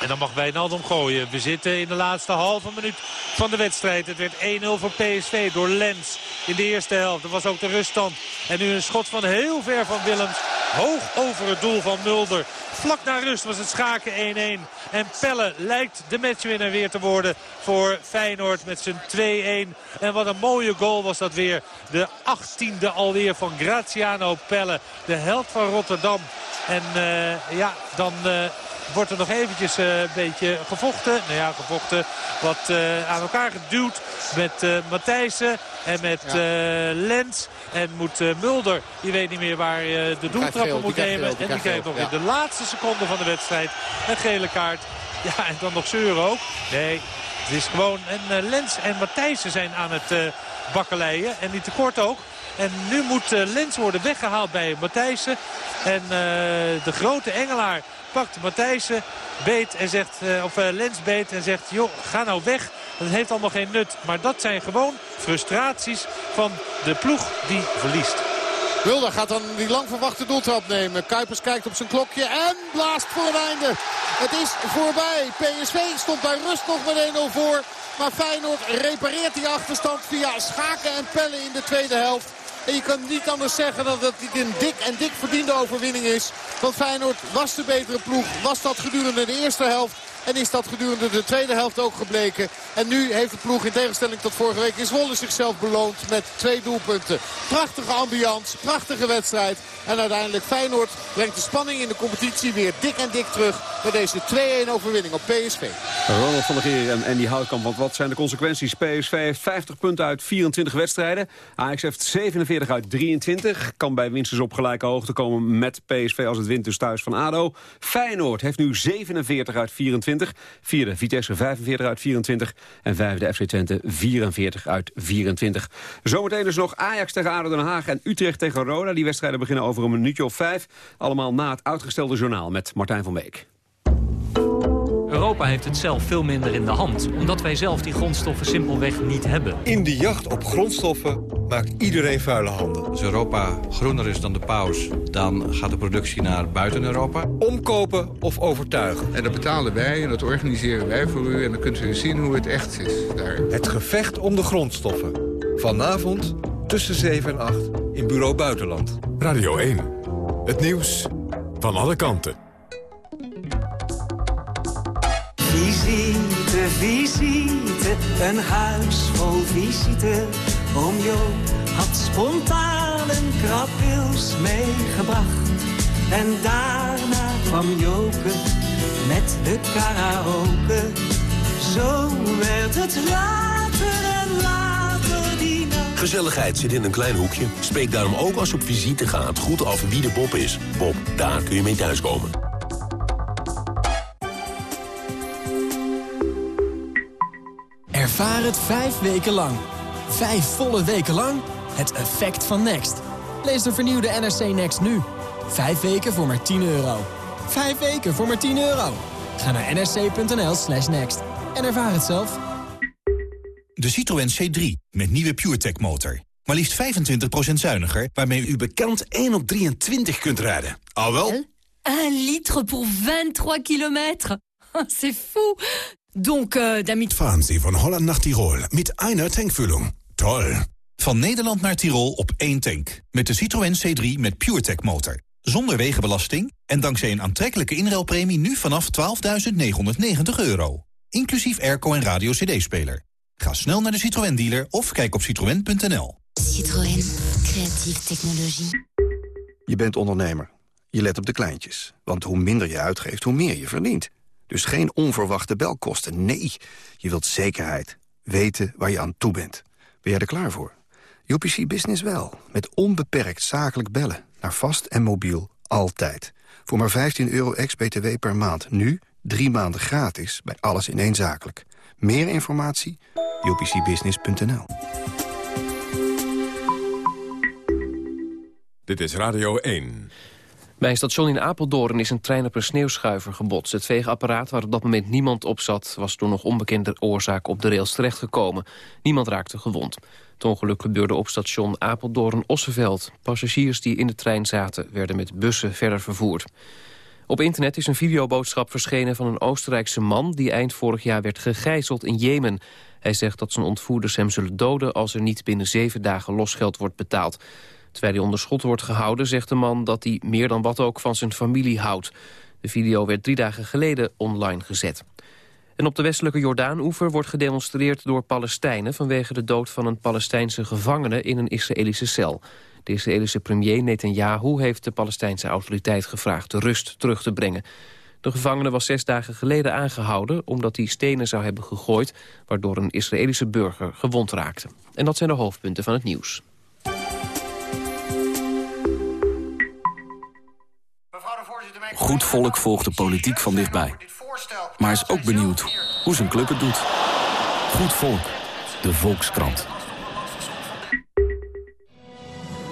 S2: En dan mag Wijnaldum gooien. We zitten in de laatste halve minuut van de wedstrijd. Het werd 1-0 voor PSV door Lens in de eerste helft. Dat was ook de ruststand. En nu een schot van heel ver van Willems. Hoog over het doel van Mulder. Vlak na rust was het schaken 1-1. En Pelle lijkt de matchwinner weer te worden voor Feyenoord met zijn 2-1. En wat een mooie goal was dat weer. De 18e alweer van Graziano Pelle. De held van Rotterdam. En uh, ja, dan... Uh, wordt er nog eventjes uh, een beetje gevochten. Nou ja, gevochten. Wat uh, aan elkaar geduwd met uh, Matthijssen en met ja. Lens. En moet Mulder, die weet niet meer waar de doeltrappen moet nemen. en die krijgt nog in de laatste seconde van de wedstrijd een gele kaart. Ja, en dan nog zeuren ook. Nee, het is gewoon... En Lens en Matthijssen zijn aan het uh, bakkeleien. En niet tekort ook. En nu moet uh, Lens worden weggehaald bij Matthijssen. En de grote Engelaar pakt Matthijssen beet en zegt, of Lens beet en zegt, joh, ga nou weg. Dat heeft allemaal geen nut. Maar dat zijn gewoon frustraties van de ploeg die verliest.
S1: Wilder gaat dan die lang verwachte doeltrap nemen. Kuipers kijkt op zijn klokje en blaast voor een einde. Het is voorbij. PSV stond bij rust nog met 1-0 voor. Maar Feyenoord repareert die achterstand via Schaken en Pellen in de tweede helft. En je kan niet anders zeggen dat het een dik en dik verdiende overwinning is. Want Feyenoord was de betere ploeg. Was dat gedurende de eerste helft. En is dat gedurende de tweede helft ook gebleken. En nu heeft de ploeg in tegenstelling tot vorige week in Zwolle zichzelf beloond met twee doelpunten. Prachtige ambiance, prachtige wedstrijd. En uiteindelijk Feyenoord brengt de spanning in de competitie weer dik en dik terug. Met deze 2-1 overwinning op PSV.
S3: Ronald van der Geer en Andy Houtkamp. Want wat zijn de consequenties? PSV heeft 50 punten uit 24 wedstrijden. Ajax heeft 47 uit 23. Kan bij winsters op gelijke hoogte komen met PSV als het wint dus thuis van ADO. Feyenoord heeft nu 47 uit 24. 24. Vierde Vitesse 45 uit 24. En vijfde FC Twente 44 uit 24. Zometeen dus nog Ajax tegen ADO Den Haag en Utrecht tegen Roda. Die wedstrijden beginnen over een minuutje of vijf. Allemaal na het uitgestelde journaal met Martijn van Beek.
S4: Europa heeft het zelf veel minder in de hand, omdat wij zelf die grondstoffen simpelweg niet hebben.
S5: In de jacht op grondstoffen maakt iedereen vuile handen.
S6: Als Europa groener is dan de paus, dan gaat de productie naar buiten Europa.
S5: Omkopen of overtuigen.
S7: En dat betalen wij en dat organiseren wij voor u en dan kunt u zien hoe het echt is daar.
S5: Het gevecht om de grondstoffen. Vanavond tussen 7 en 8 in Bureau Buitenland.
S8: Radio 1. Het nieuws van alle kanten.
S9: Visite, visite, een huis vol visite. Oom Jo had spontaan een krabwils meegebracht. En daarna kwam Joke met de karaoke. Zo werd het later en later die nacht.
S10: Gezelligheid zit in een klein hoekje. Spreek daarom ook als op visite gaat goed af wie de Bob is. Bob, daar kun je mee thuiskomen.
S11: Ervaar het vijf weken lang. Vijf volle weken lang. Het effect van Next. Lees de vernieuwde NRC Next nu. Vijf weken voor maar 10 euro. Vijf weken voor maar 10 euro. Ga naar nrc.nl slash next. En ervaar het zelf.
S12: De Citroën C3 met nieuwe PureTech motor. Maar liefst 25% zuiniger, waarmee u bekend 1 op 23 kunt rijden. Al wel?
S13: 1 liter voor 23 kilometer. C'est fou Donc, uh, damit...
S8: Fahren Sie von Holland nach Tirol mit einer Tankfüllung. Toll.
S12: Van Nederland naar Tirol op één tank. Met de Citroën C3 met PureTech motor. Zonder wegenbelasting en dankzij een aantrekkelijke inruilpremie nu vanaf 12.990 euro. Inclusief airco en radio cd-speler. Ga snel naar de Citroën dealer of kijk op citroën.nl.
S14: Citroën. Creatieve technologie.
S15: Je bent ondernemer. Je let op de kleintjes. Want hoe minder je uitgeeft, hoe meer je verdient. Dus geen onverwachte belkosten. Nee, je wilt zekerheid. Weten waar je aan toe bent. Ben jij er klaar voor? UPC Business wel. Met onbeperkt zakelijk bellen. Naar vast en mobiel. Altijd. Voor maar 15 euro ex-BTW per maand. Nu drie maanden gratis bij alles in één zakelijk. Meer informatie? upcbusiness.nl
S8: Dit is Radio 1.
S16: Bij een station in Apeldoorn is een trein op een sneeuwschuiver gebotst. Het veegapparaat waar op dat moment niemand op zat... was door nog onbekende oorzaak op de rails terechtgekomen. Niemand raakte gewond. Het ongeluk gebeurde op station Apeldoorn-Osseveld. Passagiers die in de trein zaten werden met bussen verder vervoerd. Op internet is een videoboodschap verschenen van een Oostenrijkse man... die eind vorig jaar werd gegijzeld in Jemen. Hij zegt dat zijn ontvoerders hem zullen doden... als er niet binnen zeven dagen losgeld wordt betaald. Terwijl hij onder schot wordt gehouden, zegt de man dat hij meer dan wat ook van zijn familie houdt. De video werd drie dagen geleden online gezet. En op de westelijke Jordaan-oever wordt gedemonstreerd door Palestijnen... vanwege de dood van een Palestijnse gevangene in een Israëlische cel. De Israëlische premier Netanyahu heeft de Palestijnse autoriteit gevraagd... de rust terug te brengen. De gevangene was zes dagen geleden aangehouden... omdat hij stenen zou hebben gegooid... waardoor een Israëlische burger gewond raakte. En dat zijn de hoofdpunten van het nieuws.
S17: Goed volk volgt de politiek van dichtbij. Maar is ook benieuwd hoe zijn club het doet. Goed volk, de Volkskrant.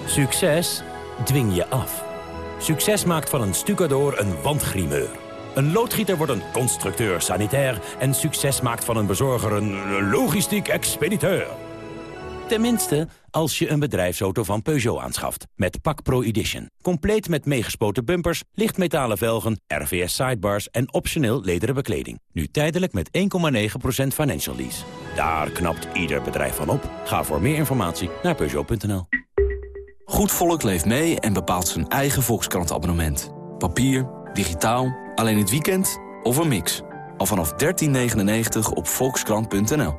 S18: Succes dwing je af. Succes maakt van een stucador een wandgrimeur. Een loodgieter wordt een constructeur sanitair... en succes maakt van een bezorger een logistiek expediteur. Tenminste, als je een bedrijfsauto van Peugeot aanschaft. Met Pak Pro Edition. Compleet met meegespoten bumpers, lichtmetalen velgen, RVS sidebars en optioneel lederen bekleding. Nu tijdelijk met 1,9% financial lease. Daar knapt ieder bedrijf van op. Ga voor meer informatie naar Peugeot.nl.
S17: Goed volk leeft mee en bepaalt zijn eigen Volkskrant-abonnement. Papier, digitaal, alleen het weekend of een mix. Al vanaf 13,99 op volkskrant.nl.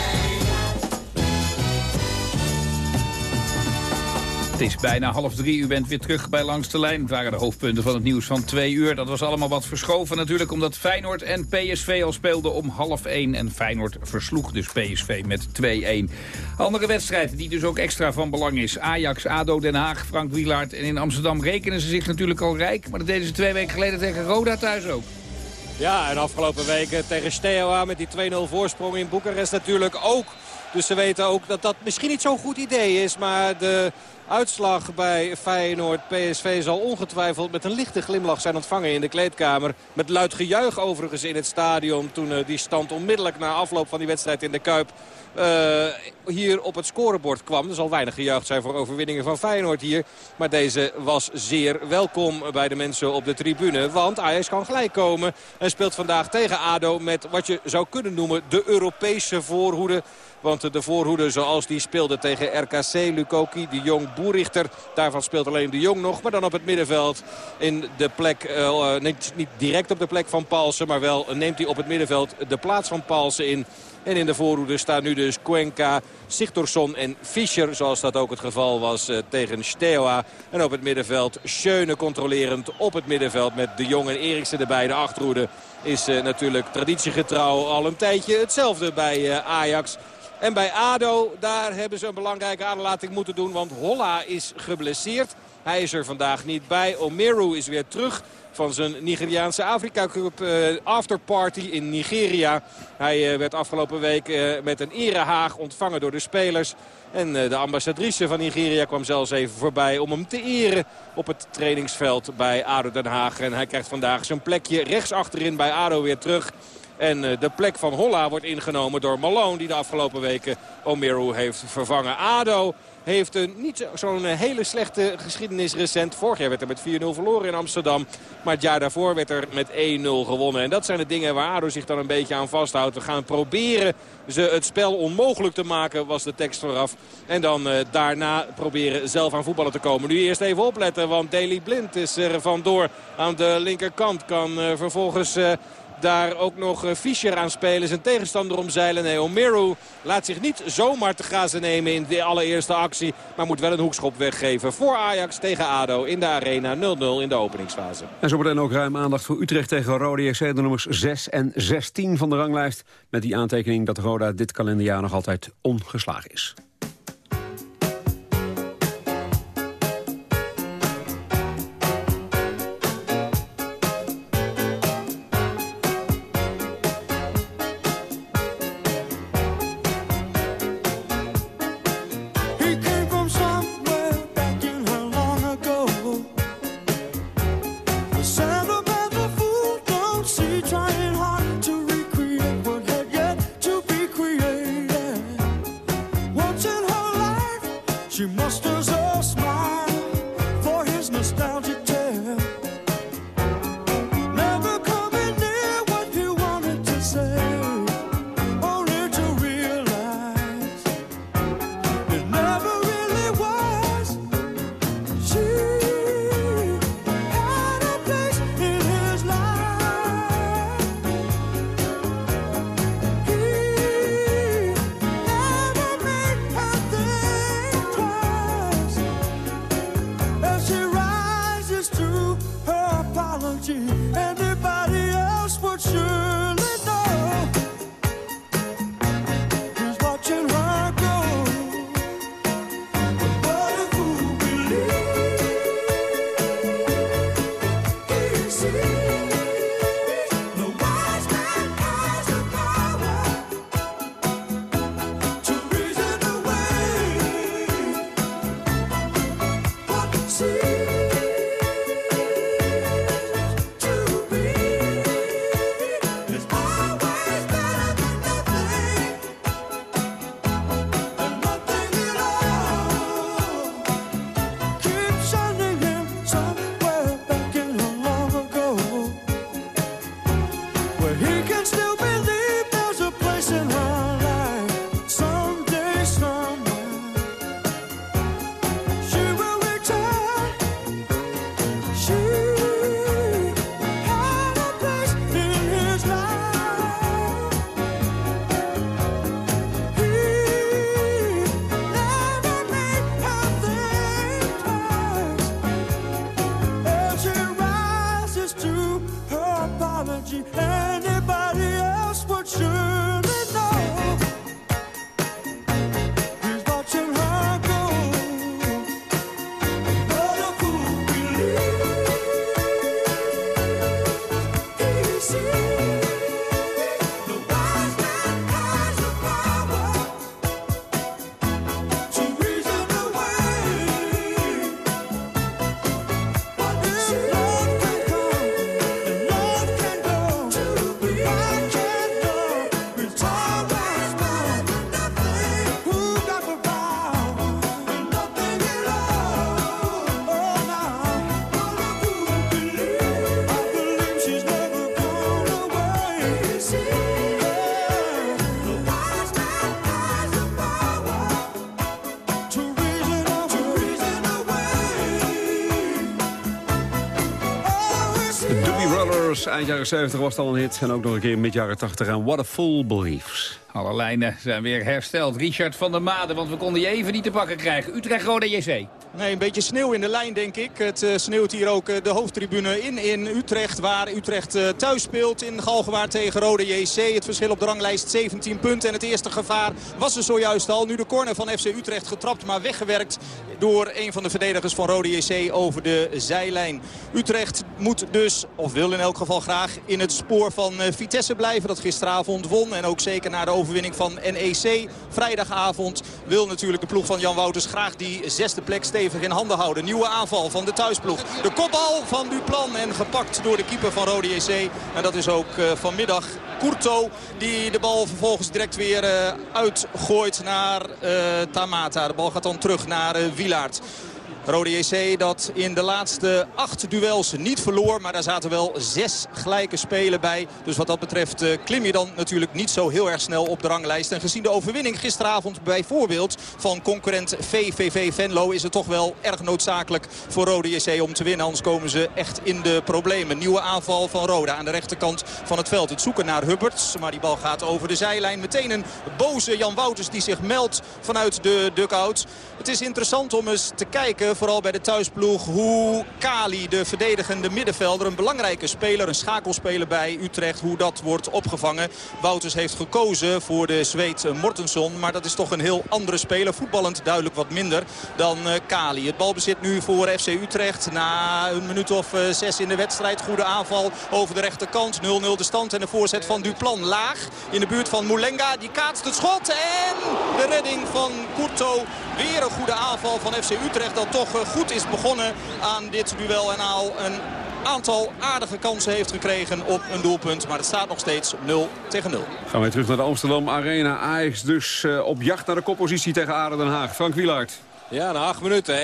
S19: Het is bijna half drie. U bent weer terug bij Langs de Lijn. Het waren de hoofdpunten van het nieuws van twee uur. Dat was allemaal wat verschoven natuurlijk... omdat Feyenoord en PSV al speelden om half één. En Feyenoord versloeg dus PSV met 2-1. Andere wedstrijd die dus ook extra van belang is. Ajax, ADO, Den Haag, Frank Wielaert. En in Amsterdam rekenen ze zich natuurlijk al rijk. Maar dat deden ze twee weken geleden tegen Roda thuis ook.
S20: Ja, en afgelopen weken tegen Steaua met die 2-0 voorsprong in Boekarest natuurlijk ook. Dus ze weten ook dat dat misschien niet zo'n goed idee is. Maar de uitslag bij Feyenoord PSV zal ongetwijfeld met een lichte glimlach zijn ontvangen in de kleedkamer. Met luid gejuich overigens in het stadion toen eh, die stand onmiddellijk na afloop van die wedstrijd in de Kuip uh, hier op het scorebord kwam. Er zal weinig gejuicht zijn voor overwinningen van Feyenoord hier. Maar deze was zeer welkom bij de mensen op de tribune. Want Ajax kan gelijk komen en speelt vandaag tegen ADO met wat je zou kunnen noemen de Europese voorhoede. Want de voorhoede zoals die speelde tegen RKC, Lukoki, de Jong, Boerichter. Daarvan speelt alleen de Jong nog. Maar dan op het middenveld in de plek, uh, niet, direct op de plek van Paulsen. Maar wel neemt hij op het middenveld de plaats van Paulsen in. En in de voorhoede staan nu dus Cuenca, Sigtorsson en Fischer. Zoals dat ook het geval was uh, tegen Steaua. En op het middenveld Schöne controlerend op het middenveld met de Jong en Eriksen erbij. De achterhoede is natuurlijk traditiegetrouw al een tijdje hetzelfde bij Ajax. En bij ADO, daar hebben ze een belangrijke aanlating moeten doen. Want Holla is geblesseerd. Hij is er vandaag niet bij. Omeru is weer terug van zijn Nigeriaanse Afrika Cup uh, afterparty in Nigeria. Hij uh, werd afgelopen week uh, met een erehaag ontvangen door de spelers. En de ambassadrice van Nigeria kwam zelfs even voorbij om hem te eren op het trainingsveld bij ADO Den Haag. En hij krijgt vandaag zijn plekje rechts achterin bij ADO weer terug. En de plek van Holla wordt ingenomen door Malone die de afgelopen weken Omeru heeft vervangen. ADO heeft een, niet zo'n hele slechte geschiedenis recent. Vorig jaar werd er met 4-0 verloren in Amsterdam. Maar het jaar daarvoor werd er met 1-0 gewonnen. En dat zijn de dingen waar ADO zich dan een beetje aan vasthoudt. We gaan proberen ze het spel onmogelijk te maken, was de tekst vooraf. En dan uh, daarna proberen zelf aan voetballen te komen. Nu eerst even opletten, want Daley Blind is er vandoor aan de linkerkant. Kan vervolgens... Uh, daar ook nog Fischer aan spelen. Zijn tegenstander omzeilen. Nee, Omeru laat zich niet zomaar te grazen nemen in de allereerste actie. Maar moet wel een hoekschop weggeven voor Ajax tegen ADO in de arena 0-0 in de openingsfase.
S21: En zo meteen ook ruim aandacht voor Utrecht tegen Rode JC. De nummers 6 en 16 van de ranglijst. Met die aantekening dat Roda dit kalenderjaar nog altijd ongeslagen is.
S3: Eind jaren 70 was het al een hit. En ook nog een keer mid jaren 80 aan What a Fool Believes.
S22: Alle lijnen zijn weer hersteld. Richard van der Made, want we konden je even niet te pakken krijgen. Utrecht-Roda JC.
S23: Nee, een beetje sneeuw in de lijn, denk ik. Het uh, sneeuwt hier ook uh, de hoofdtribune in, in Utrecht, waar Utrecht uh, thuis speelt in Galgenwaard tegen Rode JC. Het verschil op de ranglijst 17 punten. En het eerste gevaar was er zojuist al. Nu de corner van FC Utrecht getrapt, maar weggewerkt door een van de verdedigers van Rode JC over de zijlijn. Utrecht moet dus, of wil in elk geval graag, in het spoor van Vitesse blijven. Dat gisteravond won en ook zeker na de overwinning van NEC. Vrijdagavond wil natuurlijk de ploeg van Jan Wouters graag die zesde plek in handen houden. Nieuwe aanval van de thuisploeg. De kopbal van Duplan en gepakt door de keeper van Rode JC. En dat is ook uh, vanmiddag Courto die de bal vervolgens direct weer uh, uitgooit naar uh, Tamata. De bal gaat dan terug naar Wilaert. Rode JC dat in de laatste acht duels niet verloor. Maar daar zaten wel zes gelijke spelen bij. Dus wat dat betreft uh, klim je dan natuurlijk niet zo heel erg snel op de ranglijst. En gezien de overwinning gisteravond bijvoorbeeld van concurrent VVV Venlo... is het toch wel erg noodzakelijk voor Rode JC om te winnen. Anders komen ze echt in de problemen. Nieuwe aanval van Roda aan de rechterkant van het veld. Het zoeken naar Hubberts, maar die bal gaat over de zijlijn. Meteen een boze Jan Wouters die zich meldt vanuit de dugout. Het is interessant om eens te kijken, vooral bij de thuisploeg, hoe Kali, de verdedigende middenvelder, een belangrijke speler, een schakelspeler bij Utrecht, hoe dat wordt opgevangen. Wouters heeft gekozen voor de Zweed Mortensson, maar dat is toch een heel andere speler. Voetballend duidelijk wat minder dan Kali. Het balbezit nu voor FC Utrecht na een minuut of zes in de wedstrijd. Goede aanval over de rechterkant. 0-0 de stand en de voorzet van Duplan laag in de buurt van Moulenga. Die kaatst het schot en de redding van Courto. Weer een goede aanval van FC Utrecht dat toch goed is begonnen aan dit duel. En al een aantal aardige kansen heeft gekregen op een doelpunt. Maar het staat nog steeds 0 tegen 0.
S3: Gaan we terug naar de Amsterdam Arena. Ajax dus uh, op jacht naar de koppositie tegen Aden Den Haag. Frank Wielaert.
S20: Ja, na acht minuten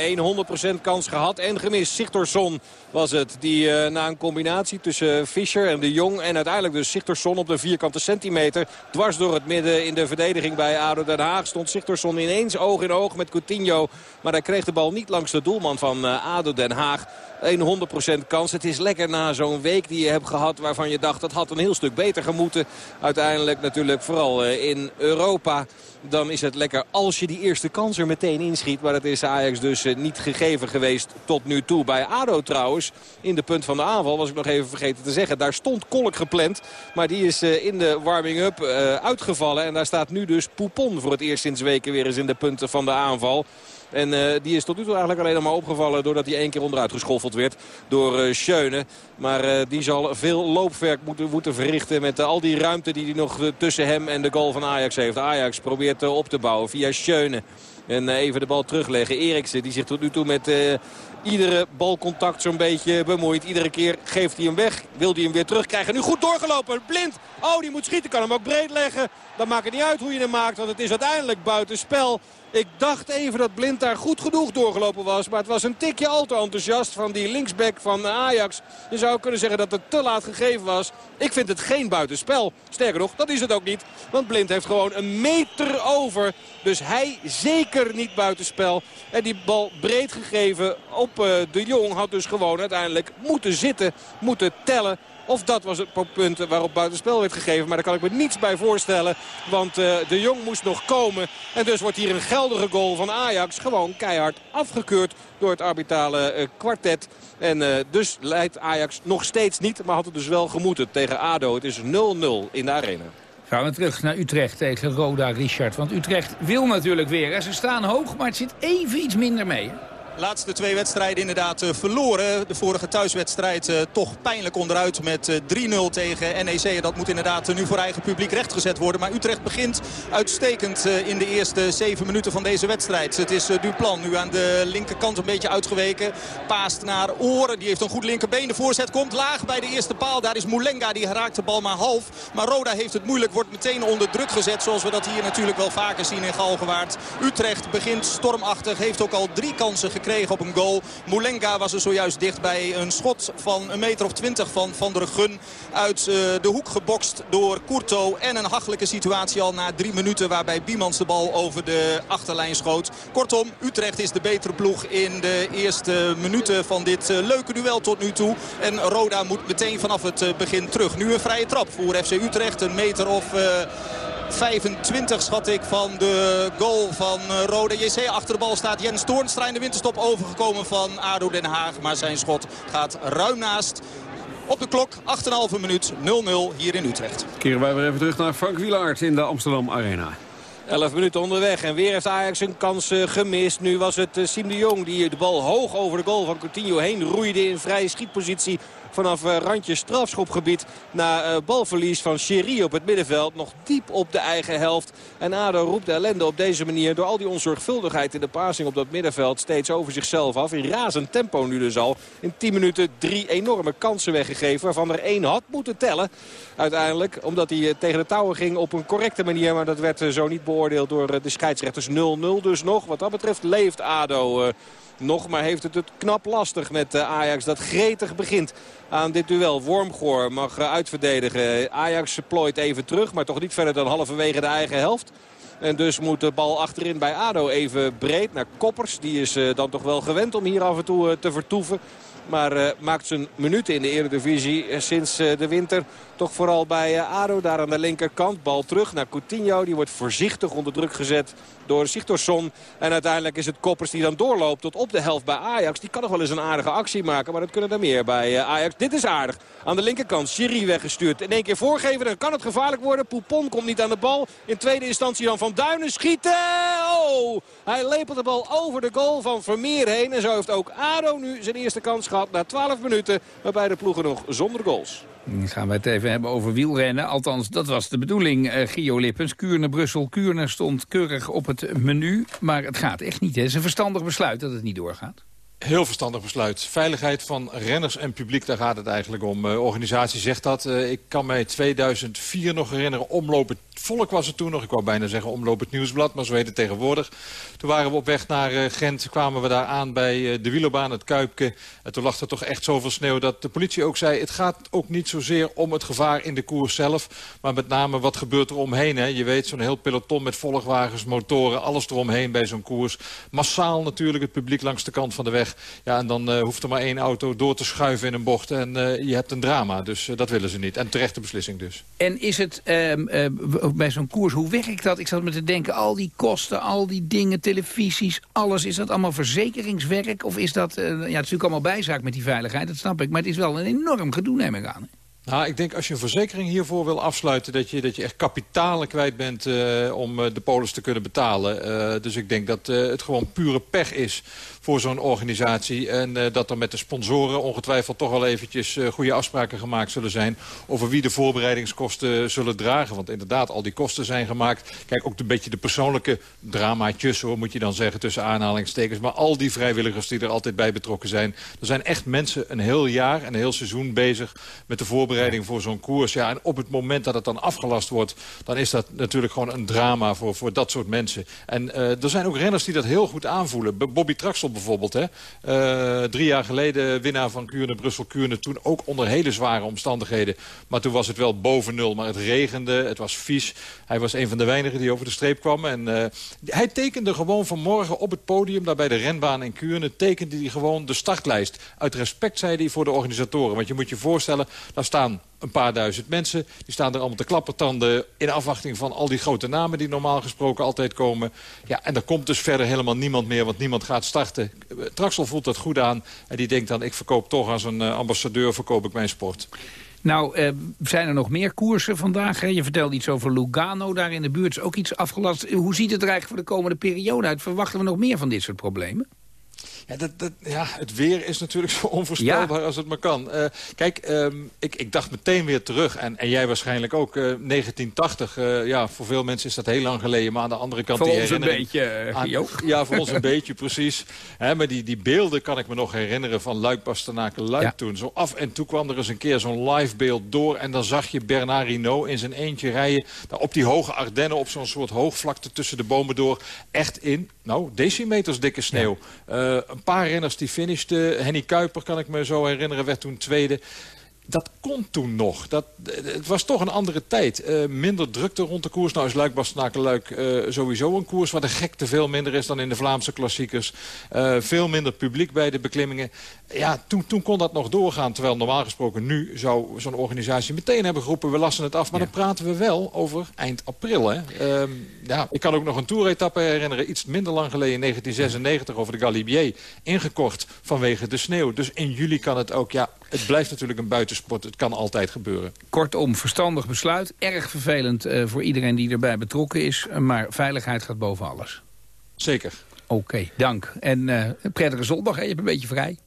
S20: 100% kans gehad en gemist. Sigtorsson was het. Die uh, na een combinatie tussen Fischer en de Jong... en uiteindelijk dus Sigtorsson op de vierkante centimeter... dwars door het midden in de verdediging bij ADO Den Haag... stond Sigtorsson ineens oog in oog met Coutinho. Maar hij kreeg de bal niet langs de doelman van uh, ADO Den Haag. 100% kans. Het is lekker na zo'n week die je hebt gehad waarvan je dacht dat had een heel stuk beter gemoeten. Uiteindelijk natuurlijk vooral in Europa. Dan is het lekker als je die eerste kans er meteen inschiet. Maar dat is Ajax dus niet gegeven geweest tot nu toe. Bij ADO trouwens, in de punt van de aanval, was ik nog even vergeten te zeggen. Daar stond Kolk gepland. Maar die is in de warming-up uitgevallen. En daar staat nu dus Poupon voor het eerst sinds weken weer eens in de punten van de aanval. En uh, die is tot nu toe eigenlijk alleen maar opgevallen doordat hij één keer onderuit geschoffeld werd door uh, Schöne. Maar uh, die zal veel loopwerk moeten, moeten verrichten met al die ruimte die hij nog tussen hem en de goal van Ajax heeft. Ajax probeert op te bouwen via Schöne. En even de bal terugleggen. Eriksen die zich tot nu toe met iedere balcontact zo'n beetje bemoeit. Iedere keer geeft hij hem weg. Wil hij hem weer terugkrijgen. Nu goed doorgelopen. Blind. Oh, die moet schieten. Kan hem ook breed leggen. Dan maakt het niet uit hoe je hem maakt. Want het is uiteindelijk buitenspel. Ik dacht even dat Blind daar goed genoeg doorgelopen was. Maar het was een tikje al te enthousiast van die linksback van Ajax. Je zou kunnen zeggen dat het te laat gegeven was. Ik vind het geen buitenspel. Sterker nog, dat is het ook niet. Want Blind heeft gewoon een meter over. Dus hij zeker niet buitenspel. En die bal breed gegeven op uh, de Jong had dus gewoon uiteindelijk moeten zitten. Moeten tellen. Of dat was het punt waarop buitenspel werd gegeven. Maar daar kan ik me niets bij voorstellen. Want uh, de Jong moest nog komen. En dus wordt hier een geldige goal van Ajax gewoon keihard afgekeurd door het arbitrale uh, kwartet. En uh, dus leidt Ajax nog steeds niet. Maar had het dus wel gemoeten tegen ADO. Het is 0-0 in de arena.
S22: Gaan we terug naar Utrecht tegen Roda Richard. Want Utrecht wil natuurlijk weer. En ze staan hoog, maar het zit even iets minder mee.
S23: Laatste twee wedstrijden inderdaad uh, verloren. De vorige thuiswedstrijd uh, toch pijnlijk onderuit met uh, 3-0 tegen NEC. Dat moet inderdaad nu voor eigen publiek rechtgezet worden. Maar Utrecht begint uitstekend in de eerste zeven minuten van deze wedstrijd. Het is Duplan nu aan de linkerkant een beetje uitgeweken. Paast naar Oren. Die heeft een goed linkerbeen. De voorzet komt laag bij de eerste paal. Daar is Moulenga. Die raakt de bal maar half. Maar Roda heeft het moeilijk. Wordt meteen onder druk gezet. Zoals we dat hier natuurlijk wel vaker zien in Galgenwaard. Utrecht begint stormachtig. Heeft ook al drie kansen gekregen gekregen op een goal. Moulenga was er zojuist dicht bij een schot van een meter of twintig van Van der Gun. Uit de hoek gebokst door Courto. En een hachelijke situatie al na drie minuten waarbij Biemans de bal over de achterlijn schoot. Kortom, Utrecht is de betere ploeg in de eerste minuten van dit leuke duel tot nu toe. En Roda moet meteen vanaf het begin terug. Nu een vrije trap voor FC Utrecht. Een meter of... 25 schat ik van de goal van Roda JC. Achter de bal staat Jens Toornstra in de winterstop overgekomen van ADO Den Haag. Maar zijn schot gaat ruim naast. Op de klok, 8,5 minuut, 0-0 hier in Utrecht.
S3: Keren wij weer even terug naar Frank Wielaert in de Amsterdam Arena.
S20: 11 minuten onderweg en weer heeft Ajax een kans gemist. Nu was het Siem de Jong die de bal hoog over de goal van Coutinho heen roeide in vrije schietpositie vanaf uh, randje strafschopgebied. Na uh, balverlies van Sherry op het middenveld. Nog diep op de eigen helft. En ADO roept de ellende op deze manier. Door al die onzorgvuldigheid in de passing op dat middenveld. Steeds over zichzelf af. In razend tempo nu dus al. In 10 minuten drie enorme kansen weggegeven. Waarvan er één had moeten tellen. Uiteindelijk. Omdat hij tegen de touwen ging op een correcte manier. Maar dat werd zo niet beoordeeld door de scheidsrechters. 0-0 dus nog. Wat dat betreft leeft ADO nog. Maar heeft het het knap lastig met Ajax. Dat gretig begint aan dit duel. Wormgoor mag uitverdedigen. Ajax plooit even terug, maar toch niet verder dan halverwege de eigen helft. En dus moet de bal achterin bij ADO even breed naar Koppers. Die is dan toch wel gewend om hier af en toe te vertoeven. Maar maakt zijn minuten in de Eredivisie sinds de winter toch vooral bij ADO. Daar aan de linkerkant. Bal terug naar Coutinho. Die wordt voorzichtig onder druk gezet door Sigtorsson. En uiteindelijk is het Koppers die dan doorloopt tot op de helft bij Ajax. Die kan nog wel eens een aardige actie maken. Maar dat kunnen er meer bij Ajax. Dit is aardig. Aan de linkerkant. Sherry weggestuurd. In één keer voorgeven. Dan kan het gevaarlijk worden. Poupon komt niet aan de bal. In tweede instantie dan Van Duinen schieten. Oh! Hij lepelt de bal over de goal van Vermeer heen. En zo heeft ook ADO nu zijn eerste kans gehad na 12 minuten. Waarbij de ploegen nog zonder goals.
S22: Dan gaan we het even hebben over wielrennen. Althans, dat was de bedoeling. Uh, Gio Lippens, Kuurne, Brussel. Kuurne stond keurig op het menu. Maar het gaat echt niet. Het is een verstandig besluit dat het niet doorgaat.
S24: Heel verstandig besluit. Veiligheid van renners en publiek, daar gaat het eigenlijk om. De uh, organisatie zegt dat. Uh, ik kan mij 2004 nog herinneren, omlopen volk was het toen nog. Ik wou bijna zeggen omloop het nieuwsblad, maar zo heet het tegenwoordig. Toen waren we op weg naar uh, Gent, kwamen we daar aan bij de wielerbaan, het Kuipke. En toen lag er toch echt zoveel sneeuw dat de politie ook zei... het gaat ook niet zozeer om het gevaar in de koers zelf... maar met name wat gebeurt er omheen. Hè? Je weet, zo'n heel peloton met volgwagens, motoren, alles eromheen bij zo'n koers. Massaal natuurlijk het publiek langs de kant van de weg. Ja, en dan uh, hoeft er maar één auto door te schuiven in een bocht... en je hebt een drama, dus dat willen ze niet. En terechte beslissing dus.
S22: En is het ehm, bij zo'n koers, hoe werkt dat? Ik zat me te denken, al die kosten, al die dingen, televisies, alles. Is dat allemaal verzekeringswerk? Of is dat, ja, het is natuurlijk allemaal bijzaak met die veiligheid, dat snap ik. Maar het is wel een enorm gedoe, neem ik aan.
S24: Nou, ik denk als je een verzekering hiervoor wil afsluiten... dat je, dat je echt kapitalen kwijt bent uh, om uh, de polis te kunnen betalen. Uh, dus ik denk dat het gewoon pure pech is voor zo'n organisatie. En dat er met de sponsoren ongetwijfeld toch wel eventjes goede afspraken gemaakt zullen zijn... over wie de voorbereidingskosten zullen dragen. Want inderdaad, al die kosten zijn gemaakt. Kijk, ook een beetje de persoonlijke dramaatjes, hoor, moet je dan zeggen, tussen aanhalingstekens. Maar al die vrijwilligers die er altijd bij betrokken zijn. Er zijn echt mensen een heel jaar, een heel seizoen bezig met de voorbereiding voor zo'n koers. Ja, en op het moment dat het dan afgelast wordt, dan is dat natuurlijk gewoon een drama voor, voor dat soort mensen. En uh, er zijn ook renners die dat heel goed aanvoelen. Bobby Traxel bijvoorbeeld. Hè? Uh, drie jaar geleden winnaar van Kuurne, Brussel-Kuurne. Toen ook onder hele zware omstandigheden. Maar toen was het wel boven nul. Maar het regende, het was vies. Hij was een van de weinigen die over de streep kwam. En uh, hij tekende gewoon vanmorgen op het podium... daar bij de renbaan in Kuurne, tekende hij gewoon de startlijst. Uit respect, zei hij, voor de organisatoren. Want je moet je voorstellen, daar staan een paar duizend mensen. Die staan er allemaal te klappertanden in afwachting van al die grote namen die normaal gesproken altijd komen. Ja, en er komt dus verder helemaal niemand meer, want niemand gaat starten. Traxel voelt dat goed aan en die denkt dan ik verkoop toch als een ambassadeur verkoop ik mijn sport.
S22: Nou, eh, zijn er nog meer koersen vandaag? Hè? Je vertelde iets over Lugano, daar in de buurt is ook iets afgelast. Hoe ziet het er eigenlijk voor de komende periode uit? Verwachten we nog meer van dit soort problemen?
S24: Ja, dat, dat, ja, het weer is natuurlijk zo onvoorspelbaar ja. als het maar kan. Uh, kijk, um, ik, ik dacht meteen weer terug. En, en jij waarschijnlijk ook. Uh, 1980, uh, ja, voor veel mensen is dat heel lang geleden. Maar aan de andere kant...
S22: Voor
S24: die
S22: ons een beetje, aan,
S24: Ja, voor ons een beetje, precies. He, maar die, die beelden kan ik me nog herinneren van Luik Bastenaken Luik ja. toen. Zo af en toe kwam er eens een keer zo'n live beeld door. En dan zag je Bernard Hinault in zijn eentje rijden. Daar op die hoge Ardennen, op zo'n soort hoogvlakte tussen de bomen door. Echt in, nou, decimeters dikke sneeuw. Ja een paar renners die finishten. Henny Kuiper, kan ik me zo herinneren, werd toen tweede dat kon toen nog. Dat, het was toch een andere tijd. Uh, minder drukte rond de koers. Nou is luik bastenaken luik uh, sowieso een koers... waar de gekte veel minder is dan in de Vlaamse klassiekers. Uh, veel minder publiek bij de beklimmingen. Ja, toen, toen kon dat nog doorgaan. Terwijl normaal gesproken nu zou zo'n organisatie meteen hebben geroepen... we lassen het af. Maar ja. dan praten we wel over eind april. Hè? ja, ik kan ook nog een toeretappe herinneren. Iets minder lang geleden, in 1996, over de Galibier. Ingekort vanwege de sneeuw. Dus in juli kan het ook... Ja, het blijft natuurlijk een buitensport. Het kan altijd gebeuren.
S22: Kortom, verstandig besluit. Erg vervelend uh, voor iedereen die erbij betrokken is. Maar veiligheid gaat boven alles.
S24: Zeker.
S22: Oké, okay, dank. En uh, prettige zondag, hè? je hebt een beetje vrij.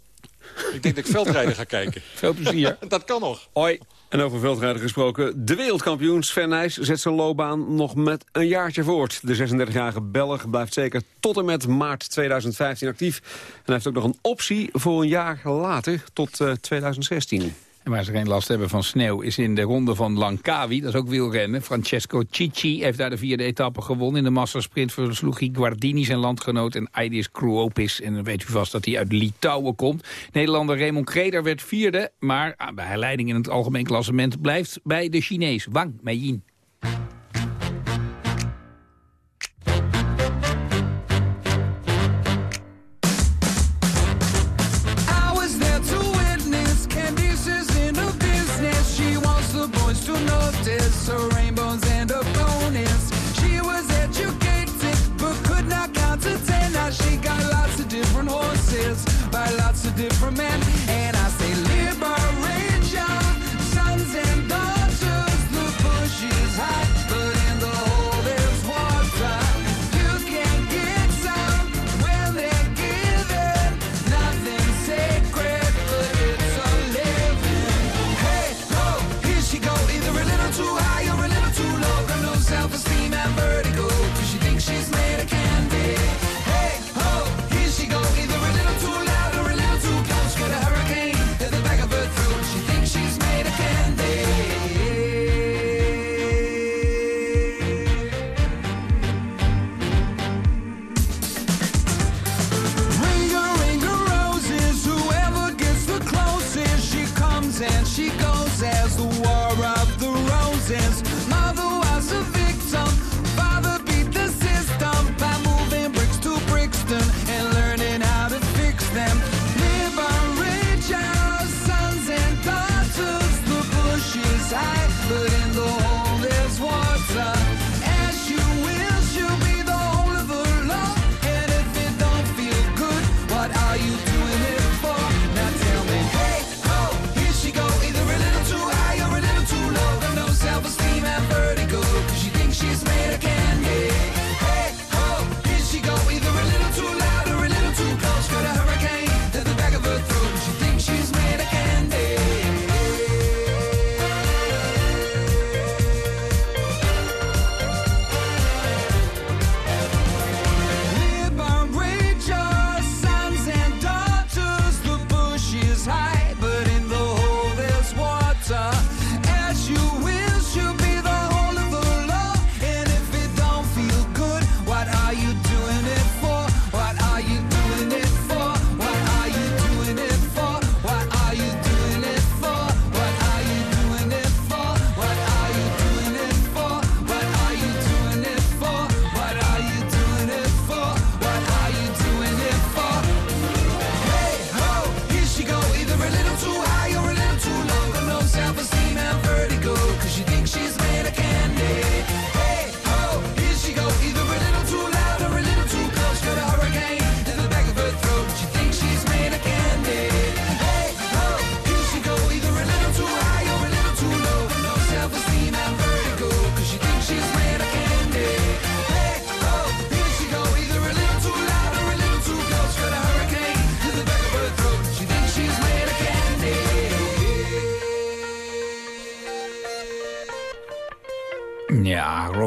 S24: Ik denk dat ik veldrijden ga kijken.
S22: Veel plezier.
S24: dat kan nog.
S22: Hoi.
S3: En over veldrijden gesproken, de wereldkampioen Sven Nijs zet zijn loopbaan nog met een jaartje voort. De 36-jarige Belg blijft zeker tot en met maart 2015 actief. En heeft ook nog een optie voor een jaar later, tot uh, 2016.
S22: En waar ze geen last hebben van sneeuw is in de ronde van Langkawi. Dat is ook wielrennen. Francesco Cicci heeft daar de vierde etappe gewonnen. In de massasprint versloeg hij Guardini zijn landgenoot en Aidis Kruopis. En dan weet u vast dat hij uit Litouwen komt. Nederlander Raymond Kreder werd vierde. Maar ah, bij herleiding in het algemeen klassement blijft bij de Chinees Wang Meiyin.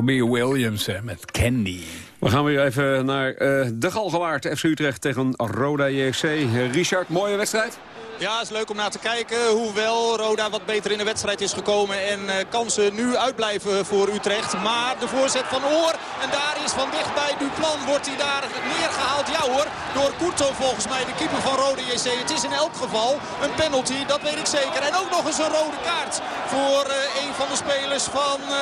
S22: Robbie Williams met Candy.
S3: We gaan weer even naar eh, de Galgenwaard. FC Utrecht tegen Roda JC. Richard, mooie wedstrijd?
S23: Ja, is leuk om naar te kijken. Hoewel Roda wat beter in de wedstrijd is gekomen. En uh, kansen nu uitblijven voor Utrecht. Maar de voorzet van Oor. En daar is van dichtbij Duplan. Wordt hij daar neergehaald? Ja hoor. Door Kurto volgens mij, de keeper van Rode JC. Het is in elk geval een penalty. Dat weet ik zeker. En ook nog eens een rode kaart voor uh, een van de spelers van uh,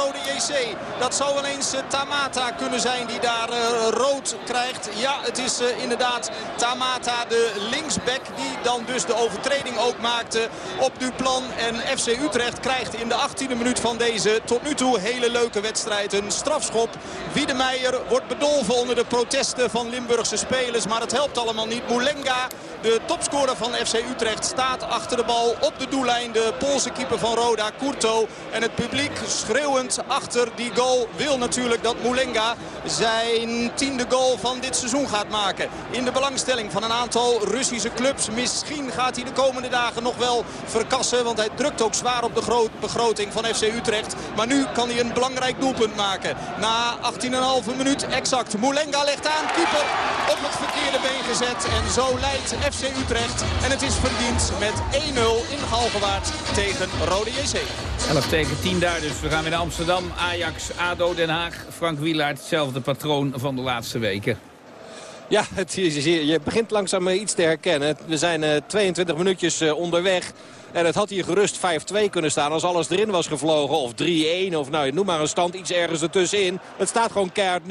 S23: Rode JC. Dat zou wel eens Tamata kunnen zijn die daar rood krijgt. Ja, het is inderdaad Tamata, de linksback. Die dan dus de overtreding ook maakte op Duplan. En FC Utrecht krijgt in de 18e minuut van deze tot nu toe hele leuke wedstrijd een strafschop. Wiedemeijer wordt bedolven onder de protesten van Limburgse spelers. Maar het helpt allemaal niet. Moulenga, de topscorer van FC Utrecht, staat achter de bal op de doellijn. De Poolse keeper van Roda, Kurto. En het publiek schreeuwend achter die goal wil natuurlijk dat Moulenga zijn tiende goal van dit seizoen gaat maken. In de belangstelling van een aantal Russische clubs. Misschien gaat hij de komende dagen nog wel verkassen. Want hij drukt ook zwaar op de begroting van FC Utrecht. Maar nu kan hij een belangrijk doelpunt maken. Na 18,5 minuut exact. Moulenga legt aan. Keeper op het verkeerde been gezet. En zo leidt FC Utrecht. En het is verdiend met 1-0 in Galgenwaard tegen Rode JC.
S22: 11 tegen 10 daar dus. We gaan weer naar Amsterdam. Ajax, ADO, Den Haag. Frank Wielaert, hetzelfde patroon van de laatste weken.
S20: Ja, het, je begint langzaam iets te herkennen. We zijn 22 eh, minuutjes eh, onderweg. En het had hier gerust 5-2 kunnen staan als alles erin was gevlogen. Of 3-1 of nou, noem maar een stand iets ergens ertussenin. Het staat gewoon keihard 0-0.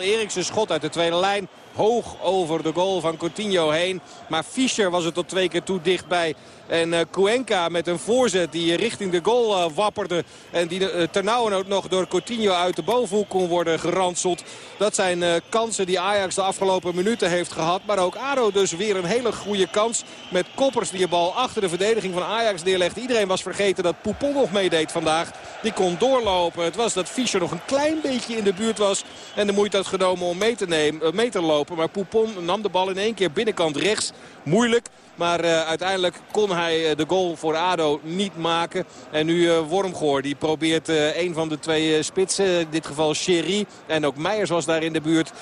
S20: Eriksen schot uit de tweede lijn. Hoog over de goal van Coutinho heen. Maar Fischer was er tot twee keer toe dichtbij. En uh, Cuenca met een voorzet die richting de goal uh, wapperde. En die ternauwen ook nog door Coutinho uit de bovenhoek kon worden geranseld. Dat zijn kansen die Ajax de afgelopen minuten heeft gehad. Maar ook ADO dus weer een hele goede kans. Met Koppers die de bal achter de verdediging van Ajax neerlegt. Iedereen was vergeten dat Poupon nog meedeed vandaag. Die kon doorlopen. Het was dat Fischer nog een klein beetje in de buurt was. En de moeite had genomen om mee te, nemen, mee te lopen. Maar Poupon nam de bal in één keer binnenkant rechts. Moeilijk. Maar uh, uiteindelijk kon hij uh, de goal voor ADO niet maken. En nu uh, Wormgoor die probeert een van de twee spitsen, in dit geval Sherry en ook Meijers was daar in de buurt,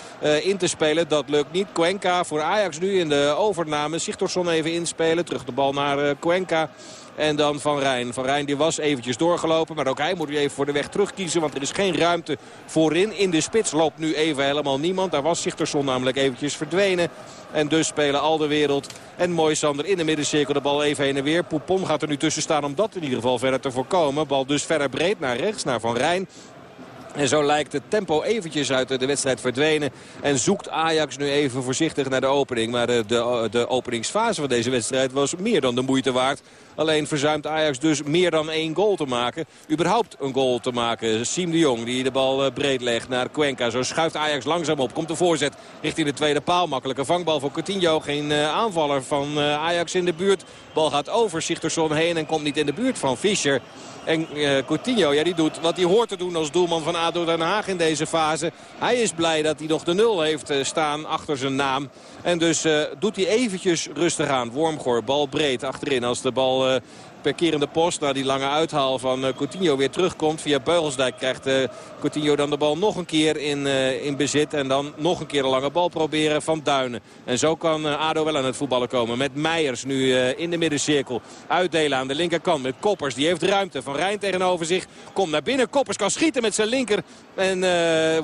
S20: in te spelen. Dat lukt niet. Cuenca voor Ajax nu in de overname. Sigtorsson even inspelen. Terug de bal naar Cuenca. En dan Van Rijn. Van Rijn die was eventjes doorgelopen. Maar ook hij moet nu even voor de weg terugkiezen. Want er is geen ruimte voorin. In de spits loopt nu even helemaal niemand. Daar was Sigtersson namelijk eventjes verdwenen. En dus spelen al de wereld en Moisander in de middencirkel de bal even heen en weer. Poupon gaat er nu tussen staan om dat in ieder geval verder te voorkomen. Bal dus verder breed naar rechts, naar Van Rijn. En zo lijkt het tempo eventjes uit de wedstrijd verdwenen. En zoekt Ajax nu even voorzichtig naar de opening. Maar de, de, de openingsfase van deze wedstrijd was meer dan de moeite waard. Alleen verzuimt Ajax dus meer dan één goal te maken. Überhaupt een goal te maken. Siem de Jong die de bal eh, breed legt naar Cuenca. Zo schuift Ajax langzaam op. Komt de voorzet richting de tweede paal. Makkelijke vangbal voor Coutinho. Geen eh, aanvaller van eh, Ajax in de buurt. Bal gaat over Sigtersson heen en komt niet in de buurt van Fischer. En uh, Coutinho, ja, die doet wat hij hoort te doen als doelman van ADO Den Haag in deze fase. Hij is blij dat hij nog de nul heeft staan achter zijn naam. En dus uh, doet hij eventjes rustig aan. Wormgoor, bal breed achterin als de bal... Uh, per keer in de post. Na die lange uithaal van uh, Coutinho weer terugkomt. Via Beugelsdijk krijgt uh, Coutinho dan de bal nog een keer in, uh, in bezit. En dan nog een keer een lange bal proberen van Duinen. En zo kan ADO wel aan het voetballen komen. Met Meijers nu in de middencirkel. Uitdelen aan de linkerkant met Koppers. Die heeft ruimte. Van Rijn tegenover zich. Komt naar binnen. Koppers kan schieten met zijn linker. En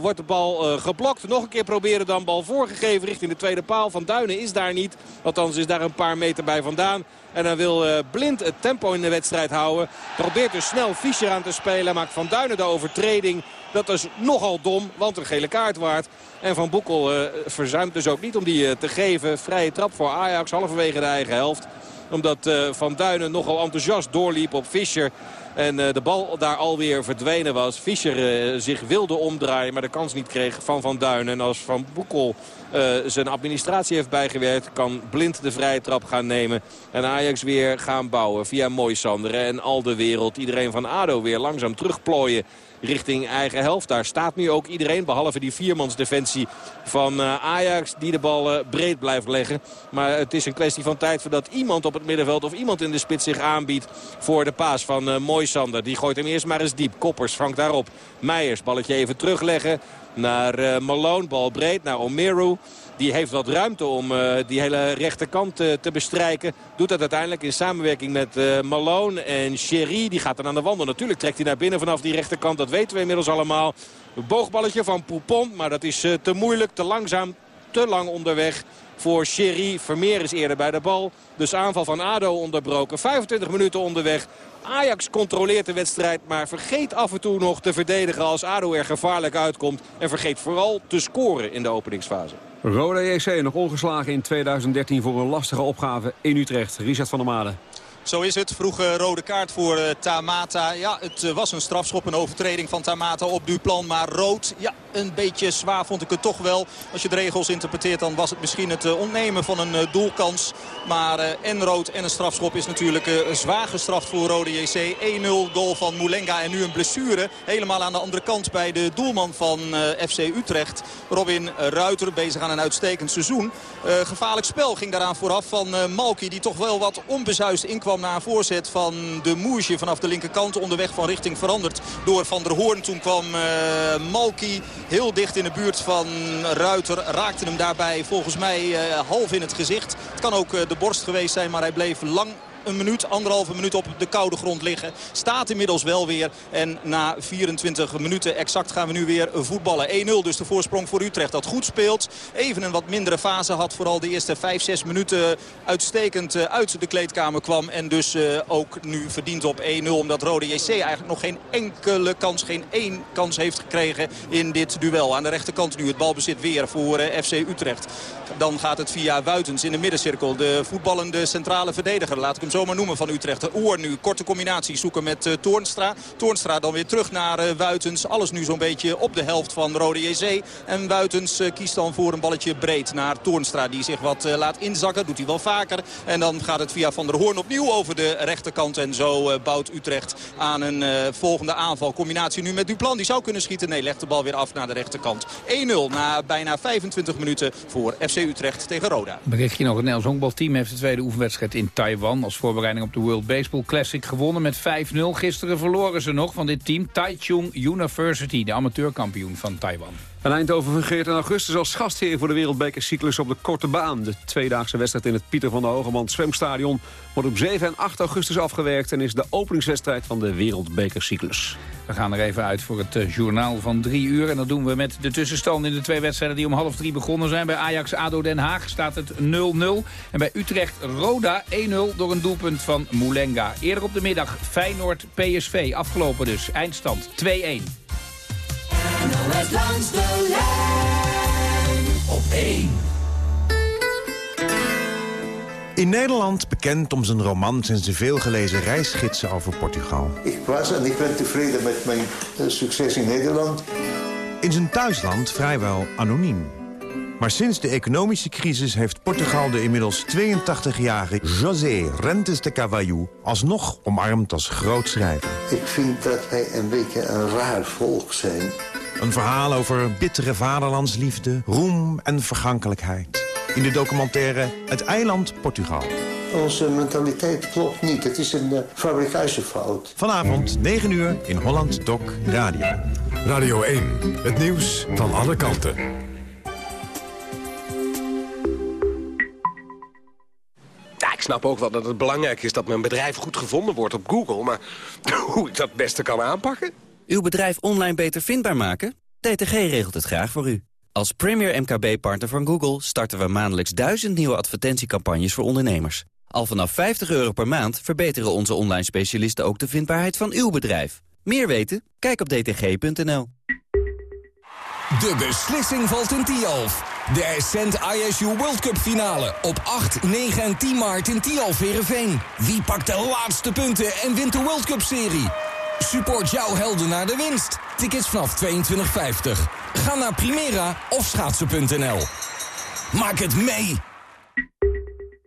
S20: wordt de bal geblokt. Nog een keer proberen dan bal voorgegeven richting de tweede paal. Van Duinen is daar niet. Althans is daar een paar meter bij vandaan. En dan wil uh, Blind het tempo in de wedstrijd houden. Probeert dus snel Fischer aan te spelen. Maakt Van Duinen de overtreding. Dat is nogal dom, want een gele kaart waard. En Van Boekel uh, verzuimt dus ook niet om die uh, te geven. Vrije trap voor Ajax, halverwege de eigen helft. Omdat Van Duinen nogal enthousiast doorliep op Fischer. En de bal daar alweer verdwenen was. Fischer zich wilde omdraaien, maar de kans niet kreeg van Van Duinen. En als Van Boekel uh, zijn administratie heeft bijgewerkt. Kan blind de vrije trap gaan nemen. En Ajax weer gaan bouwen via Moisander en al de wereld. Iedereen van ADO weer langzaam terugplooien richting eigen helft. Daar staat nu ook iedereen, behalve die viermansdefensie van uh, Ajax... die de bal uh, breed blijft leggen. Maar het is een kwestie van tijd voordat iemand op het middenveld... of iemand in de spits zich aanbiedt voor de paas van uh, Moisander. Die gooit hem eerst maar eens diep. Koppers vangt daarop. Meijers, balletje even terugleggen naar Malone. Bal breed naar Omeru. Die heeft wat ruimte om die hele rechterkant te bestrijken. Doet dat uiteindelijk in samenwerking met Malone en Sherry. Die gaat dan aan de wandel. Natuurlijk trekt hij naar binnen vanaf die rechterkant. Dat weten we inmiddels allemaal. Een boogballetje van Poupon. Maar dat is te moeilijk, te langzaam, te lang onderweg voor Sherry. Vermeer is eerder bij de bal. Dus aanval van ADO onderbroken. 25 minuten onderweg. Ajax controleert de wedstrijd, maar vergeet af en toe nog te verdedigen als ADO er gevaarlijk uitkomt. En vergeet vooral te scoren in de openingsfase.
S3: Roda JC nog ongeslagen in 2013 voor een lastige opgave in Utrecht. Richard van der Made.
S23: Zo is het. Vroege rode kaart voor uh, Tamata. Ja, het uh, was een strafschop, een overtreding van Tamata op Duplan. Maar rood, ja, een beetje zwaar vond ik het toch wel. Als je de regels interpreteert, dan was het misschien het uh, ontnemen van een doelkans. Maar en rood en een strafschop is natuurlijk zwaar gestraft voor Rode JC. 1-0 goal van Moulenga en nu een blessure. Helemaal aan de andere kant bij de doelman van FC Utrecht. Robin Ruiter, bezig aan een uitstekend seizoen. gevaarlijk spel ging daaraan vooraf van Malki, die toch wel wat onbezuist inkwam na een voorzet van de Moesje vanaf de linkerkant. Onderweg van richting veranderd door Van der Hoorn. Toen kwam uh, Malky heel dicht in de buurt van Ruiter. Raakte hem daarbij volgens mij uh, half in het gezicht. Het kan ook uh, de borst geweest zijn, maar hij bleef lang een minuut, anderhalve minuut op de koude grond liggen. Staat inmiddels wel weer. En na 24 minuten exact gaan we nu weer voetballen. 1-0 dus de voorsprong voor Utrecht dat goed speelt. Even een wat mindere fase had. Vooral de eerste 5, 6 minuten uitstekend eh, uit de kleedkamer kwam. En dus uh, ook nu verdient op 1-0. Omdat Rode JC eigenlijk nog geen enkele kans, geen één kans heeft gekregen in dit duel. Aan de rechterkant nu het balbezit weer voor eh, FC Utrecht. Dan gaat het via Wuitens in de middencirkel. De voetballende centrale verdediger. Laat ik hem zomaar noemen van Utrecht. Oor nu, korte combinatie zoeken met uh, Toornstra. Toornstra dan weer terug naar uh, Wuitens. Alles nu zo'n beetje op de helft van Rode JC. En Wuitens uh, kiest dan voor een balletje breed naar Toornstra. Die zich wat laat inzakken. Doet hij wel vaker. En dan gaat het via Van der Hoorn opnieuw over de rechterkant. En zo bouwt Utrecht aan een volgende aanval. Combinatie nu met Duplan. Die zou kunnen schieten. Nee, legt de bal weer af naar de rechterkant. 1-0 na bijna 25 minuten voor FC Utrecht tegen Roda.
S22: Bericht je nog, het Nels honkbalteam heeft de tweede oefenwedstrijd in Taiwan... als voorbereiding op de World Baseball Classic gewonnen met 5-0. Gisteren verloren ze nog van dit team Taichung University, de amateurkampioen van Taiwan.
S3: En Eindhoven fungeert in augustus als gastheer voor de wereldbekercyclus op de korte baan. De tweedaagse wedstrijd in het Pieter van der Hogeband zwemstadion wordt op 7 en 8 augustus afgewerkt... en is de openingswedstrijd van de wereldbekercyclus.
S22: We gaan er even uit voor het eh, journaal van drie uur. En dat doen we met de tussenstand in de twee wedstrijden die om half drie begonnen zijn. Bij Ajax-ADO Den Haag staat het 0-0. En bij Utrecht-Roda 1-0 door een doelpunt van Moulenga. Eerder op de middag Feyenoord-PSV. Afgelopen dus. Eindstand 2-1. NOS langs de lijn
S25: op 1. In Nederland bekend om zijn romans en zijn veelgelezen reisgidsen over Portugal.
S26: Ik was en ik ben tevreden met mijn eh, succes in Nederland.
S25: In zijn thuisland vrijwel anoniem. Maar sinds de economische crisis heeft Portugal de inmiddels 82-jarige José Rentes de Cavallo alsnog omarmd als groot schrijver.
S26: Ik vind dat wij een beetje een raar volk zijn.
S25: Een verhaal over bittere vaderlandsliefde, roem en vergankelijkheid. In de documentaire Het eiland Portugal.
S26: Onze mentaliteit klopt niet. Het is een uh, fabrikatiefout.
S25: Vanavond 9 uur in Holland Doc Radio.
S8: Radio 1. Het nieuws van alle kanten.
S27: Ja, ik snap ook wel dat het belangrijk is dat mijn bedrijf goed gevonden wordt op Google. Maar hoe ik dat het beste kan aanpakken?
S28: Uw bedrijf online beter vindbaar maken? DTG regelt het graag voor u. Als premier MKB-partner van Google starten we maandelijks duizend nieuwe advertentiecampagnes voor ondernemers. Al vanaf 50 euro per maand verbeteren onze online specialisten ook de vindbaarheid van uw bedrijf. Meer weten? Kijk op dtg.nl.
S29: De beslissing valt in Tialf. De Ascent ISU World Cup finale op 8, 9 en 10 maart in Tialf Verenveen. Wie pakt de laatste punten en wint de World Cup serie? Support jouw helden naar de winst. Tickets vanaf 22,50. Ga naar Primera of schaatsen.nl. Maak het mee!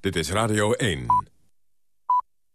S8: Dit is Radio 1.